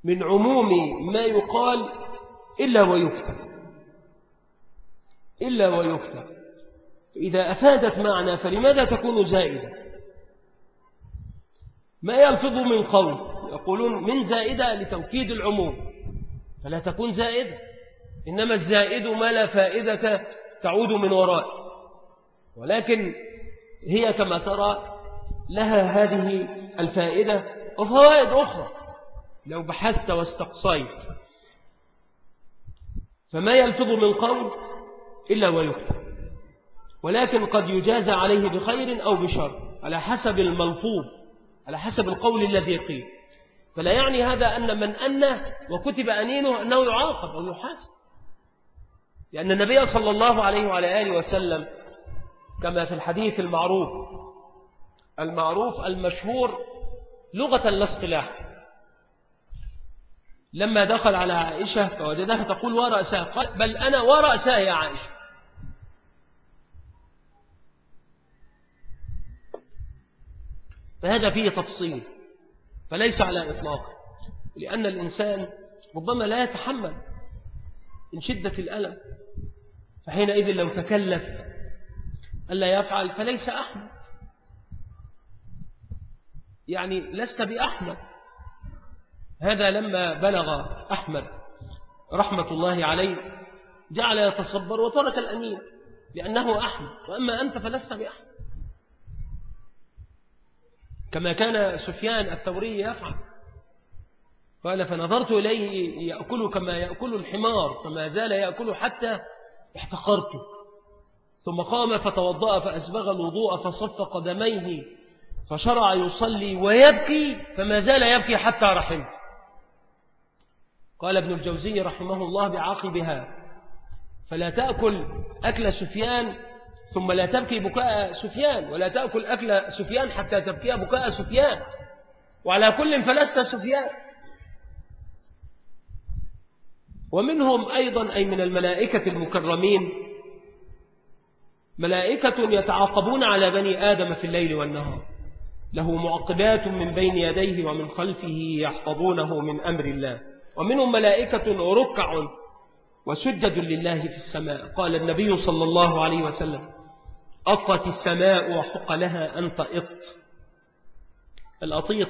من عموم ما يقال إلا ويكتب. إلا ويكتب. إذا أفادت معنى فلماذا تكون زائدة؟ ما يلفظ من قول؟ يقولون من زائدة لتوكيد العموم. فلا تكون زائدة. إنما الزائد ما لا فائدة تعود من وراء. ولكن هي كما ترى لها هذه الفائدة وفوائد أخرى. لو بحثت واستقصيت. فما يلفظ من قول إلا ويكتب ولكن قد يجازى عليه بخير أو بشر. على حسب الملفوظ على حسب القول الذي قيل. فلا يعني هذا أن من أنه وكتب أنينه أنه يعاقب أو يحاسب. لأن النبي صلى الله عليه وعلى آله وسلم كما في الحديث المعروف المعروف المشهور لغة لا اصطلاح. لما دخل على عائشة فوجدها تقول ورأسها قال بل أنا ورأسها يا عائشة فهذا فيه تفصيل فليس على إطلاق لأن الإنسان ربما لا يتحمل من شدة الألم فحينئذ لو تكلف ألا يفعل فليس أحمد. يعني لست بأحمد. هذا لما بلغ أحمد رحمة الله عليه جعل يتصبر وترك الأمين لأنه أحمد وأما أنت فلست بأحمد. كما كان سفيان الثوري يفعل. قال فنظرت إليه يأكل كما يأكل الحمار فما زال يأكل حتى احتقرته ثم قام فتوضأ فأسبغ الوضوء فصف قدميه فشرع يصلي ويبكي فما زال يبكي حتى رحمه قال ابن الجوزي رحمه الله بعاقبها فلا تأكل أكل سفيان ثم لا تبكي بكاء سفيان ولا تأكل أكل سفيان حتى تبكي بكاء سفيان وعلى كل فلست سفيان. ومنهم أيضا أي من الملائكة المكرمين ملائكة يتعاقبون على بني آدم في الليل والنهار له معقبات من بين يديه ومن خلفه يحفظونه من أمر الله. ومنهم ملائكة ركع وسجد لله في السماء. قال النبي صلى الله عليه وسلم أطت السماء وحق لها أن تئط الأطيط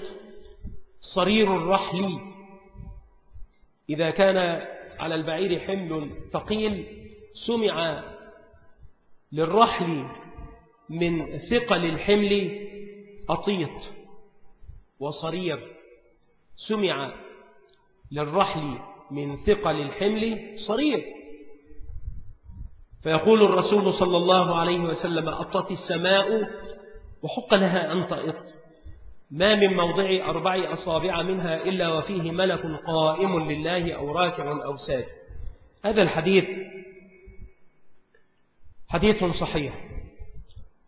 صرير الرحل. إذا كان على البعير حمل ثقيل سمع للرحل من ثقل الحمل أطيط وصرير. سمع للرحل من ثقل الحمل صرير فيقول الرسول صلى الله عليه وسلم أطت السماء وحق لها أن تأط. ما من موضع أربع أصابع منها إلا وفيه ملك قائم لله أو راكع أو ساجد. هذا الحديث حديث صحيح.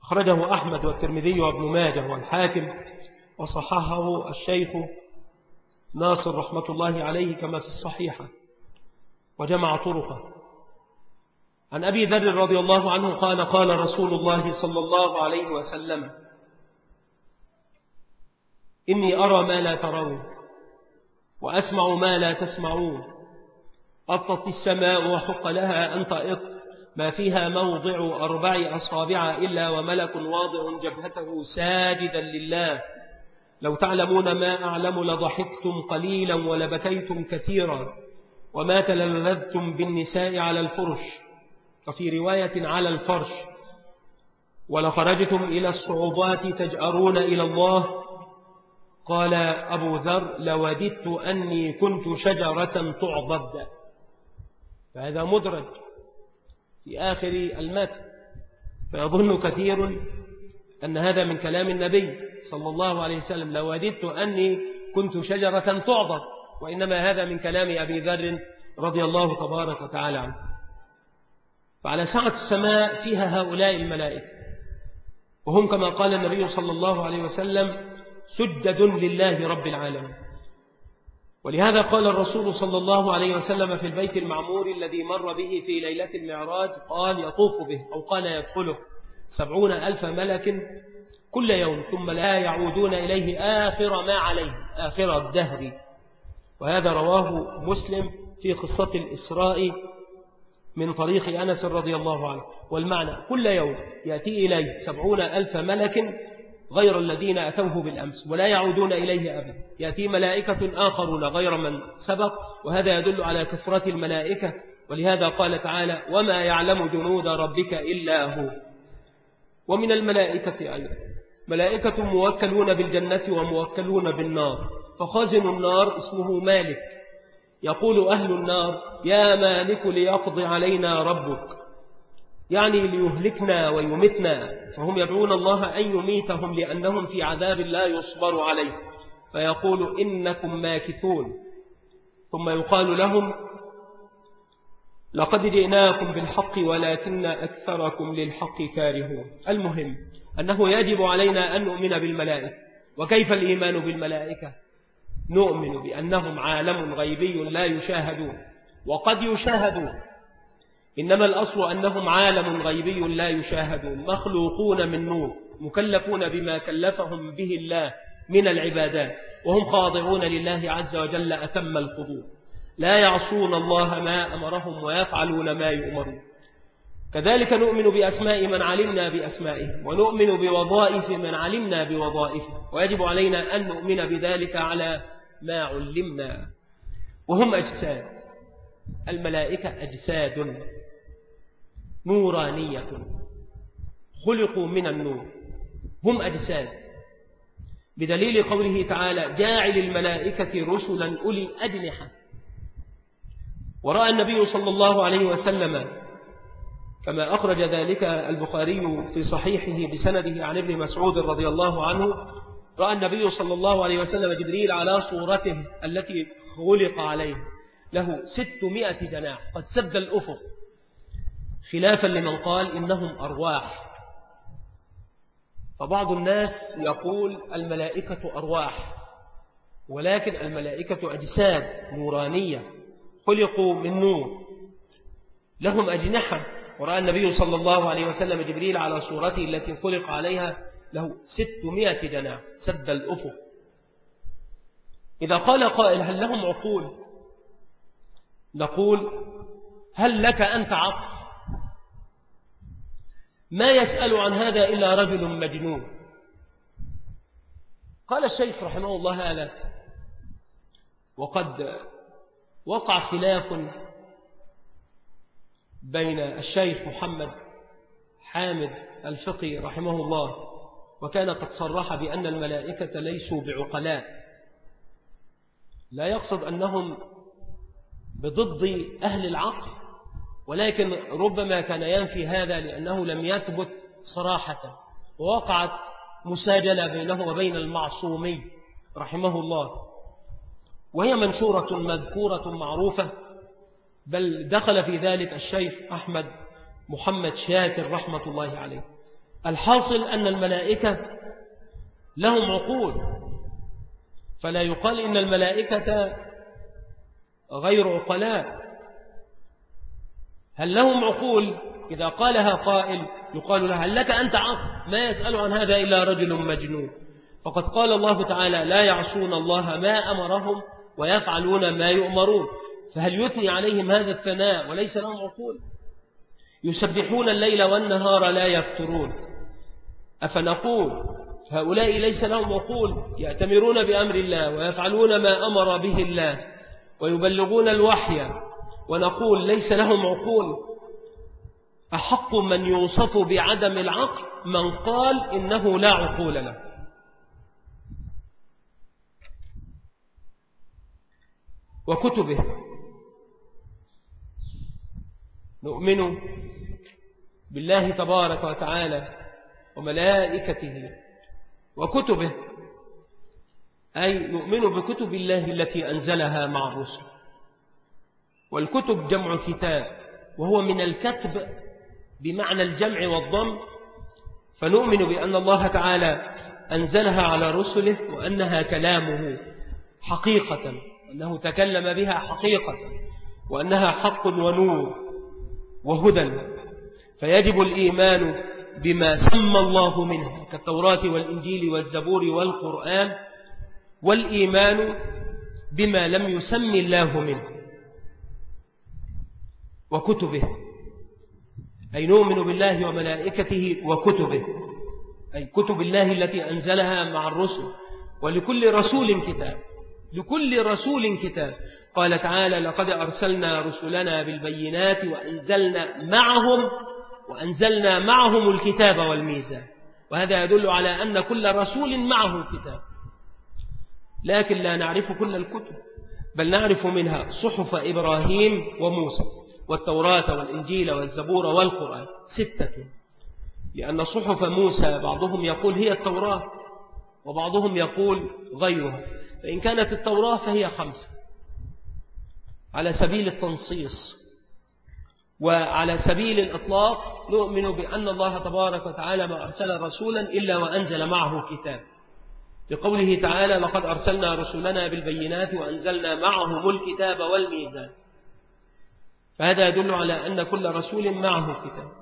أخرجه أحمد والترمذي وابن ماجه والحاكم وصححه الشيخ ناصر رحمة الله عليه كما في الصحيحة وجمع طرقه. عن أبي ذر رضي الله عنه قال قال رسول الله صلى الله عليه وسلم إني أرى ما لا ترون وأسمع ما لا تسمعون. أطت السماء وحق لها أن تأط ما فيها موضع أربع أصابع إلا وملك واضع جبهته ساجدا لله. لو تعلمون ما أعلم لضحكتم قليلا ولبكيتم كثيرا وما تلذذتم بالنساء على الفرش وفي رواية على الفرش ولخرجتم إلى الصعوبات تجأرون إلى الله؟ قال أبو ذر لوددت أني كنت شجرة تعضد. فهذا مدرج في آخر المتن فيظن كثير أن هذا من كلام النبي صلى الله عليه وسلم لو وددت أني كنت شجرة تعضد. وإنما هذا من كلام أبي ذر رضي الله تبارك وتعالى عنه. فعلى سعة السماء فيها هؤلاء الملائكة. وهم كما قال النبي صلى الله عليه وسلم سجد لله رب العالمين. ولهذا قال الرسول صلى الله عليه وسلم في البيت المعمور الذي مر به في ليلة المعراج قال يطوف به. أو قال يدخله. سبعون ألف ملك كل يوم ثم لا يعودون إليه آخر ما عليه آخر الدهر. وهذا رواه مسلم في قصة الإسراء من طريق أنس رضي الله عنه. والمعنى كل يوم يأتي إليه سبعون ألف ملك غير الذين أتوه بالأمس ولا يعودون إليه أبدا. يأتي ملائكة آخرون غير من سبق وهذا يدل على كثرة الملائكة. ولهذا قال تعالى وما يعلم جنود ربك إلا هو. ومن الملائكة أيضا. ملائكة موكلون بالجنة وموكلون بالنار. فخازن النار اسمه مالك. يقول أهل النار يا مالك ليقضي علينا ربك. يعني ليهلكنا ويمتنا. فهم يدعون الله أن يميتهم لأنهم في عذاب لا يصبر عليه. فيقول إنكم ماكثون. ثم يقال لهم لقد جئناكم بالحق ولكن أكثركم للحق كارهون. المهم أنه يجب علينا أن نؤمن بالملائكة. وكيف الإيمان بالملائكة؟ نؤمن بأنهم عالم غيبي لا يشاهدون. وقد يشاهدون. إنما الأصل أنهم عالم غيبي لا يشاهدون. مخلوقون من نور مكلفون بما كلفهم به الله من العبادات. وهم خاضعون لله عز وجل أتم الخضوع لا يعصون الله ما أمرهم ويفعلون ما يؤمرون. كذلك نؤمن بأسماء من علمنا بأسمائه ونؤمن بوظائف من علمنا بوظائفه ويجب علينا أن نؤمن بذلك على ما علمنا. وهم أجساد. الملائكة أجساد. نورانية. خلقوا من النور. هم أجساد. بدليل قوله تعالى جاعل الملائكة رسلا أولي أجنحة. ورأى النبي صلى الله عليه وسلم كما أخرج ذلك البخاري في صحيحه بسنده عن ابن مسعود رضي الله عنه رأى النبي صلى الله عليه وسلم جبريل على صورته التي خلق عليه له ستمائة جناح قد سد الأفق. خلافا لمن قال إنهم أرواح. فبعض الناس يقول الملائكة أرواح ولكن الملائكة أجساد نورانية. خلقوا من نور. لهم أجنحة. ورأى النبي صلى الله عليه وسلم جبريل على صورته التي خلق عليها له ستمائة جناح. سد الأفق. إذا قال قائل هل لهم عقول؟ نقول هل لك أنت عقل؟ ما يسأل عن هذا إلا رجل مجنون. قال الشيخ رحمه الله هذا. وقد وقع خلاف بين الشيخ محمد حامد الفقي رحمه الله وكان قد صرح بأن الملائكة ليسوا بعقلاء. لا يقصد أنهم بضد أهل العقل ولكن ربما كان ينفي هذا لأنه لم يثبت صراحة. ووقعت مساجلة بينه وبين المعصومي رحمه الله. وهي منشورة مذكورة معروفة بل دخل في ذلك الشيخ أحمد محمد شاكر رحمة الله عليه. الحاصل أن الملائكة لهم عقول فلا يقال إن الملائكة غير عقلاء. هل لهم عقول؟ إذا قالها قائل يقال لها هل لك أنت عقل؟ ما يسأل عن هذا إلا رجل مجنون. فقد قال الله تعالى لا يعصون الله ما أمرهم ويفعلون ما يؤمرون. فهل يثني عليهم هذا الثناء وليس لهم عقول؟ يسبحون الليل والنهار لا يفترون. أفنقول هؤلاء ليس لهم عقول؟ يأتمرون بأمر الله ويفعلون ما أمر به الله ويبلغون الوحي ونقول ليس لهم عقول. أحق من يوصف بعدم العقل من قال إنه لا عقول له. وكتبه. نؤمن بالله تبارك وتعالى وملائكته وكتبه. أي نؤمن بكتب الله التي أنزلها مع الرسل. والكتب جمع كتاب وهو من الكتب بمعنى الجمع والضم. فنؤمن بأن الله تعالى أنزلها على رسله وأنها كلامه حقيقة. أنه تكلم بها حقيقة وأنها حق ونور وهدى. فيجب الإيمان بما سمى الله منه كالتوراة والإنجيل والزبور والقرآن والإيمان بما لم يسمي الله منه وكتبه. أي نؤمن بالله وملائكته وكتبه. أي كتب الله التي أنزلها مع الرسل ولكل رسول كتاب. لكل رسول كتاب. قال تعالى لقد أرسلنا رسلنا بالبينات وأنزلنا معهم وأنزلنا معهم الكتاب والميزان. وهذا يدل على أن كل رسول معه كتاب. لكن لا نعرف كل الكتب بل نعرف منها صحف إبراهيم وموسى والتوراة والإنجيل والزبور والقرآن. ستة. لأن صحف موسى بعضهم يقول هي التوراة وبعضهم يقول غيرها. فإن كانت التوراة فهي خمسة. على سبيل التنصيص وعلى سبيل الإطلاق نؤمن بأن الله تبارك وتعالى ما أرسل رسولا إلا وأنزل معه كتاب. لقوله تعالى لقد أرسلنا رسلنا بالبينات وأنزلنا معهم الكتاب والميزان فهذا يدل على أن كل رسول معه كتاب.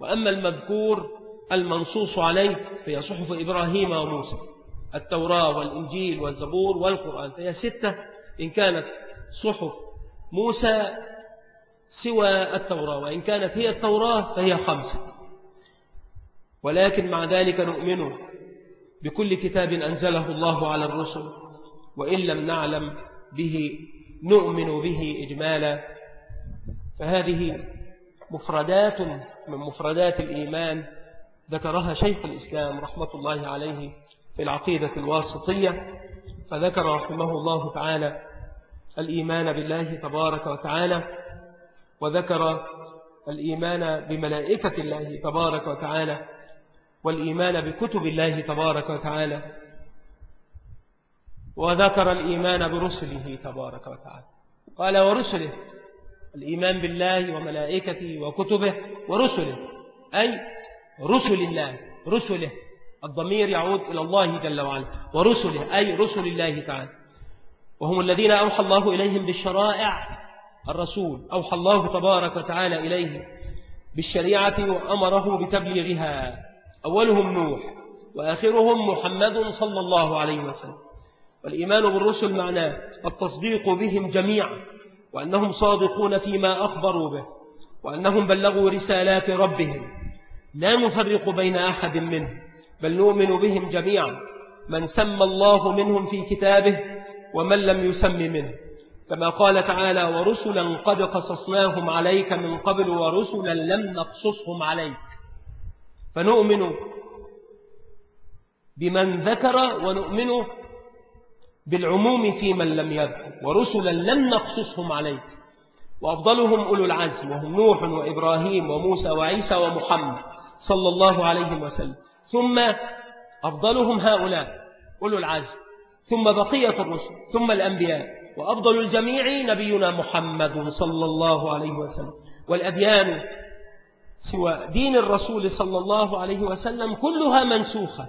وأما المذكور المنصوص عليه فهي صحف إبراهيم وموسى. التوراة والإنجيل والزبور والقرآن فهي ستة إن كانت صحف موسى سوى التوراة وإن كانت هي التوراة فهي خمسة ولكن مع ذلك نؤمن بكل كتاب أنزله الله على الرسل وإن لم نعلم به نؤمن به إجمالا. فهذه مفردات من مفردات الإيمان ذكرها شيخ الإسلام رحمة الله عليه في العقيدة الواسطية فذكر رحمه الله تعالى الإيمان بالله تبارك وتعالى وذكر الإيمان بملائكة الله تبارك وتعالى والإيمان بكتب الله تبارك وتعالى وذكر الإيمان برسله تبارك وتعالى. قال ورسله الإيمان بالله وملائكته وكتبه ورسله أي رسل الله رسله. الضمير يعود إلى الله جل وعلا ورسله أي رسل الله تعالى. وهم الذين أوحى الله إليهم بالشرائع الرسول أوحى الله تبارك وتعالى إليه بالشريعة وأمره بتبليغها. أولهم نوح وآخرهم محمد صلى الله عليه وسلم. والإيمان بالرسل معناه التصديق بهم جميعا وأنهم صادقون فيما أخبروا به وأنهم بلغوا رسالات ربهم. لا نفرق بين أحد منهم. بل نؤمن بهم جميعا. من سمى الله منهم في كتابه ومن لم يسم منه. كما قال تعالى ورسلا قد قصصناهم عليك من قبل ورسلا لم نقصصهم عليك. فنؤمن بمن ذكر ونؤمن بالعموم في من لم يذكر. ورسلا لم نقصصهم عليك. وأفضلهم أولو العزم وهم نوح وإبراهيم وموسى وعيسى ومحمد صلى الله عليه وسلم. ثم أفضلهم هؤلاء أولو العزم ثم بقية الرسل ثم الأنبياء وأفضل الجميع نبينا محمد صلى الله عليه وسلم. والأديان سوى دين الرسول صلى الله عليه وسلم كلها منسوخة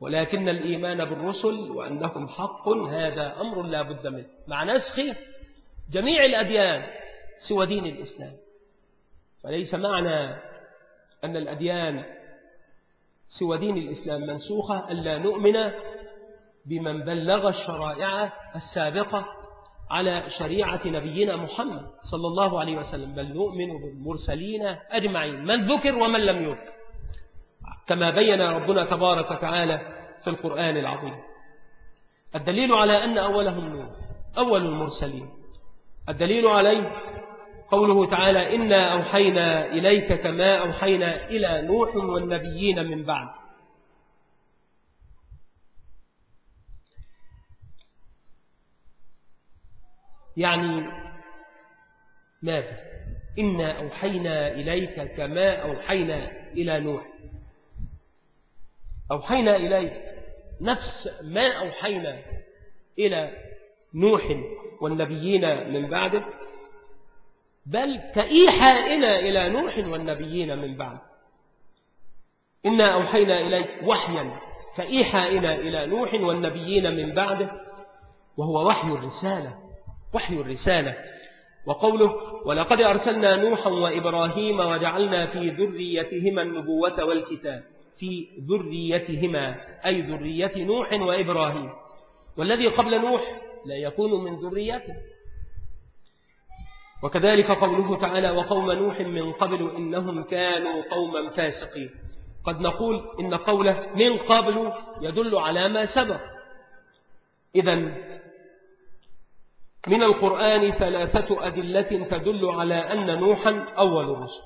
ولكن الإيمان بالرسل وأنهم حق هذا أمر لا بد منه. مع نسخ جميع الأديان سوى دين الإسلام. فليس معنى أن الأديان سوى دين الإسلام منسوخة ألا نؤمن بمن بلغ الشرائع السابقة على شريعة نبينا محمد صلى الله عليه وسلم. بل نؤمن بالمرسلين أجمعين من ذكر ومن لم يذكر. كما بين ربنا تبارك وتعالى في القرآن العظيم. الدليل على أن أولهم نوح أول المرسلين. الدليل عليه قوله تعالى إنا أوحينا إليك كما أوحينا إلى نوح والنبيين من بعد. يعني ماذا؟ إنا أوحينا إليك كما أوحينا إلى نوح. أوحينا إليك نفس ما أوحينا إلى نوح والنبيين من بعده بل كإيحائنا إلى نوح والنبيين من بعد. إنا أوحينا إليك وحيا كإيحائنا إلى نوح والنبيين من بعده وهو وحي الرسالة وحي الرسالة. وقوله ولقد أرسلنا نوحا وإبراهيم وجعلنا في ذريتهما النبوة والكتاب في ذريتهما أي ذرية نوح وإبراهيم. والذي قبل نوح لا يكون من ذريته. وكذلك قوله تعالى وقوم نوح من قبل إنهم كانوا قوما فاسقين. قد نقول إن قوله من قبل يدل على ما سبق. إذا من القرآن ثلاثة أدلة تدل على أن نوحا أول الرسل.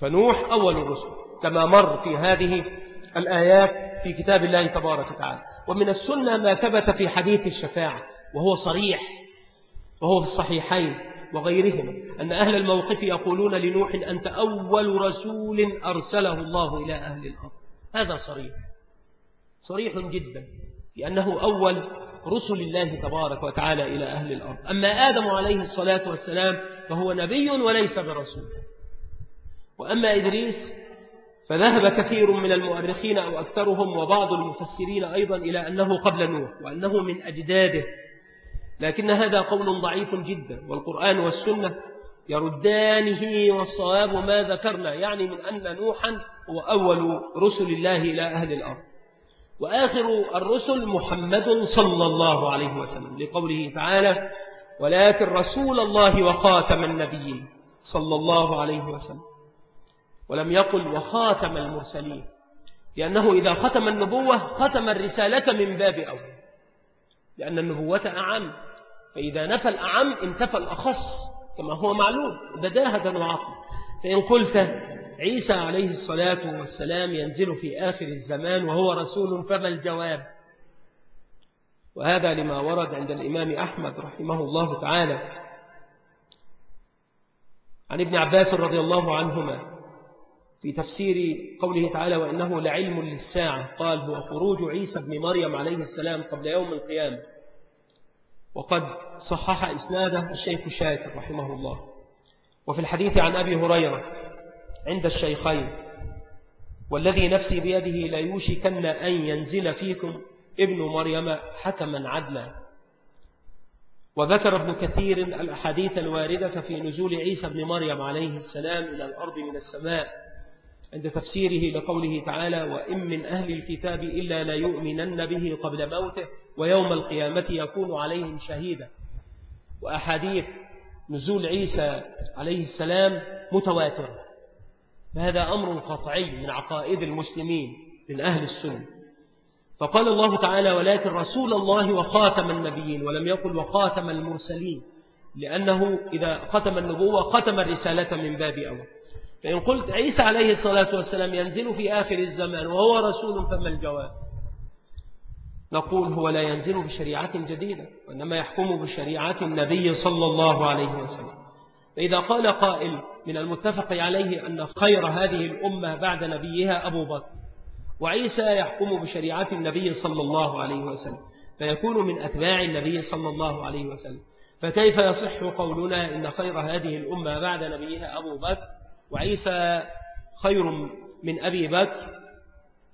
فنوح أول الرسل كما مر في هذه الآيات في كتاب الله تبارك وتعالى. ومن السنة ما ثبت في حديث الشفاعة وهو صريح. وهو في الصحيحين وغيرهم أن أهل الموقف يقولون لنوح أنت أول رسول أرسله الله إلى أهل الأرض. هذا صريح. صريح جدا لأنه أول رسل الله تبارك وتعالى إلى أهل الأرض. أما آدم عليه الصلاة والسلام فهو نبي وليس برسول. وأما إدريس فذهب كثير من المؤرخين أو أكثرهم وبعض المفسرين أيضا إلى أنه قبل نوح وأنه من أجداده. لكن هذا قول ضعيف جدا والقرآن والسنة يردانه والصواب ما ذكرنا يعني من أن نوحا هو أول رسل الله إلى أهل الأرض. وآخر الرسل محمد صلى الله عليه وسلم لقوله تعالى ولكن رسول الله وخاتم النبيين صلى الله عليه وسلم. ولم يقل وخاتم المرسلين لأنه إذا ختم النبوة ختم الرسالة من باب أول لأن النبوة أعم. فإذا نفى الأعم انتفى الأخص كما هو معلوم بداهة وعقل. فإن قلت عيسى عليه الصلاة والسلام ينزل في آخر الزمان وهو رسول فما الجواب؟ وهذا لما ورد عند الإمام أحمد رحمه الله تعالى. عن ابن عباس رضي الله عنهما في تفسير قوله تعالى وإنه لعلم للساعة قال هو خروج عيسى بن مريم عليه السلام قبل يوم القيامة وقد صحح إسناده الشيخ شاكر رحمه الله. وفي الحديث عن أبي هريرة عند الشيخين والذي نفسي بيده لا يوشكن أن ينزل فيكم ابن مريم حكما عدلا. وذكر ابن كثير الأحاديث الواردة في نزول عيسى بن مريم عليه السلام إلى الأرض من السماء عند تفسيره لقوله تعالى وإن من أهل الكتاب إلا لا يؤمنن به قبل موته ويوم القيامة يكون عليهم شهيدا. وأحاديث نزول عيسى عليه السلام متواتر فهذا أمر قطعي من عقائد المسلمين من أهل السنة. فقال الله تعالى ولكن رسول الله وخاتم النبيين ولم يقل وخاتم المرسلين لأنه إذا ختم النبوة ختم الرسالة من باب أول. فإن قلت عيسى عليه الصلاة والسلام ينزل في آخر الزمان وهو رسول فما الجواب؟ نقول هو لا ينزل بشريعة جديدة وإنما يحكم بشريعة النبي صلى الله عليه وسلم. فإذا قال قائل من المتفق عليه أن خير هذه الأمة بعد نبيها أبو بكر وعيسى يحكم بشريعة النبي صلى الله عليه وسلم فيكون من أتباع النبي صلى الله عليه وسلم. فكيف يصح قولنا إن خير هذه الأمة بعد نبيها أبو بكر؟ وعيسى خير من أبي بكر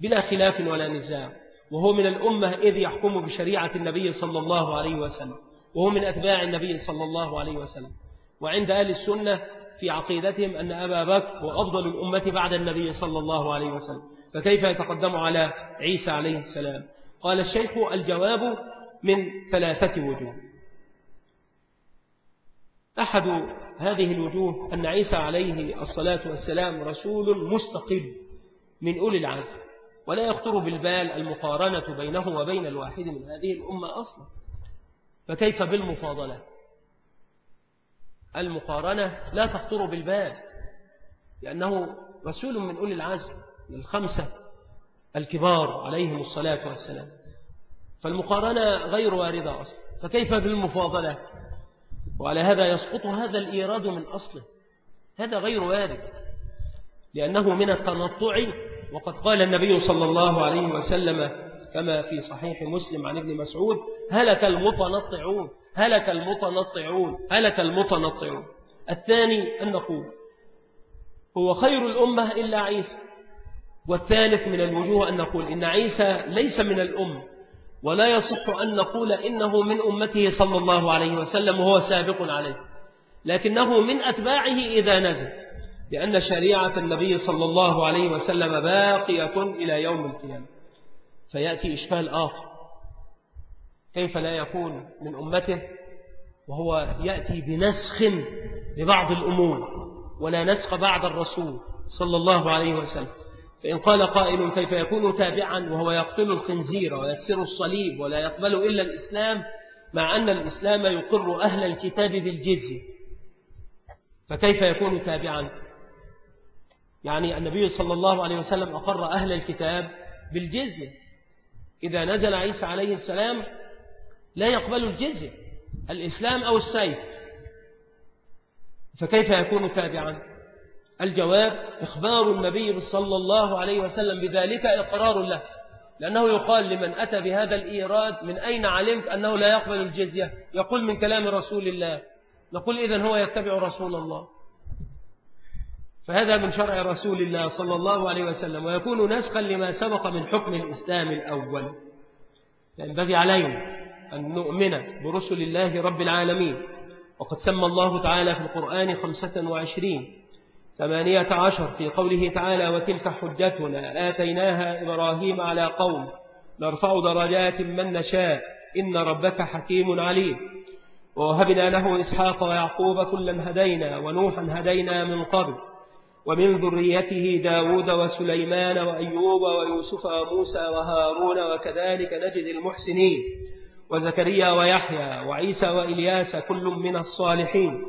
بلا خلاف ولا نزاع. وهو من الأمة إذ يحكم بشريعة النبي صلى الله عليه وسلم. وهو من أتباع النبي صلى الله عليه وسلم. وعند أهل السنة في عقيدتهم أن أبا بكر هو أفضل الأمة بعد النبي صلى الله عليه وسلم. فكيف يتقدم على عيسى عليه السلام؟ قال الشيخ الجواب من ثلاثة وجوه. أحد هذه الوجوه أن عيسى عليه الصلاة والسلام رسول مستقل من أولي العزم. ولا يخطر بالبال المقارنة بينه وبين الواحد من هذه الأمة أصلا. فكيف بالمفاضلة؟ المقارنة لا تخطر بالبال لأنه رسول من أولي العزم الخمسة الكبار عليهم الصلاة والسلام. فالمقارنة غير واردة أصلا. فكيف بالمفاضلة؟ وعلى هذا يسقط هذا الإيراد من أصله. هذا غير وارد لأنه من التنطع وقد قال النبي صلى الله عليه وسلم كما في صحيح مسلم عن ابن مسعود هلك المتنطعون هلك المتنطعون هلك المتنطعون. الثاني أن نقول هو خير الأمة إلا عيسى. والثالث من الوجوه أن نقول إن عيسى ليس من الأمة. ولا يصح أن نقول إنه من أمته صلى الله عليه وسلم وهو سابق عليه لكنه من أتباعه إذا نزل. لأن شريعة النبي صلى الله عليه وسلم باقية إلى يوم القيامة. فيأتي إشكال آخر. كيف لا يكون من أمته؟ وهو يأتي بنسخ لبعض الأمور ولا نسخ بعد الرسول صلى الله عليه وسلم. فإن قال قائل كيف يكون تابعا وهو يقتل الخنزير ويكسر الصليب ولا يقبل إلا الإسلام مع أن الإسلام يقر أهل الكتاب بالجزية. فكيف يكون تابعا؟ يعني النبي صلى الله عليه وسلم أقر أهل الكتاب بالجزية. إذا نزل عيسى عليه السلام لا يقبل الجزية الإسلام أو السيف. فكيف يكون تابعا؟ الجواب إخبار النبي صلى الله عليه وسلم بذلك إقرار له لأنه يقال لمن أتى بهذا الإيراد من أين علمت أنه لا يقبل الجزية؟ يقول من كلام رسول الله. نقول إذن هو يتبع رسول الله. فهذا من شرع رسول الله صلى الله عليه وسلم ويكون نسخا لما سبق من حكم الإسلام الأول. ينبغي علينا أن نؤمن برسل الله رب العالمين. وقد سمى الله تعالى في القرآن خمسة وعشرين ثمانية عشر في قوله تعالى وتلك حجتنا آتيناها إبراهيم على قوم نرفع درجات من نشاء إن ربك حكيم عليم ووهبنا له إسحاق ويعقوب كلا هدينا ونوحا هدينا من قبل. ومن ذريته داود وسليمان وأيوب ويوسف وموسى وهارون وكذلك نجد المحسنين وزكريا ويحيى وعيسى وإلياس كل من الصالحين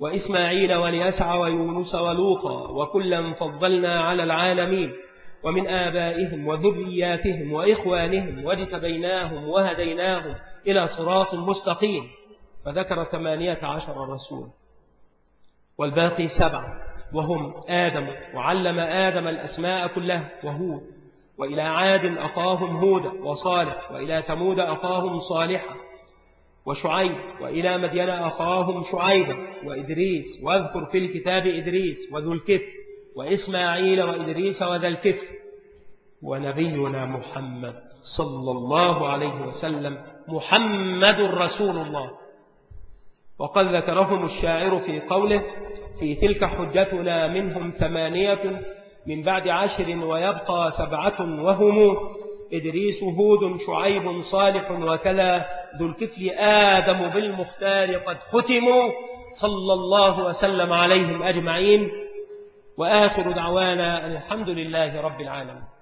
وإسماعيل وليسع ويونس ولوطا وكلا فضلنا على العالمين ومن آبائهم وذرياتهم وإخوانهم واجتبيناهم وهديناهم إلى صراط مستقيم فذكر ثمانية عشر رسول والباقي سبعة وهم آدم وعلم آدم الأسماء كلها وهود. وإلى عاد أخاهم هودا وصالح وإلى ثمود أخاهم صالحا وشعيب وإلى مدين أخاهم شعيبا وإدريس. واذكر في الكتاب إدريس وذو الكفر وإسماعيل وإدريس وذا الكفر ونبينا محمد صلى الله عليه وسلم محمد رسول الله. وقد ذكرهم الشاعر في قوله في تلك حجتنا منهم ثمانية من بعد عشر ويبقى سبعة وهم إدريس هود شعيب صالح وكلا ذو الكفل آدم بالمختار قد ختموا صلى الله وسلم عليهم أجمعين. وآخر دعوانا الحمد لله رب العالمين.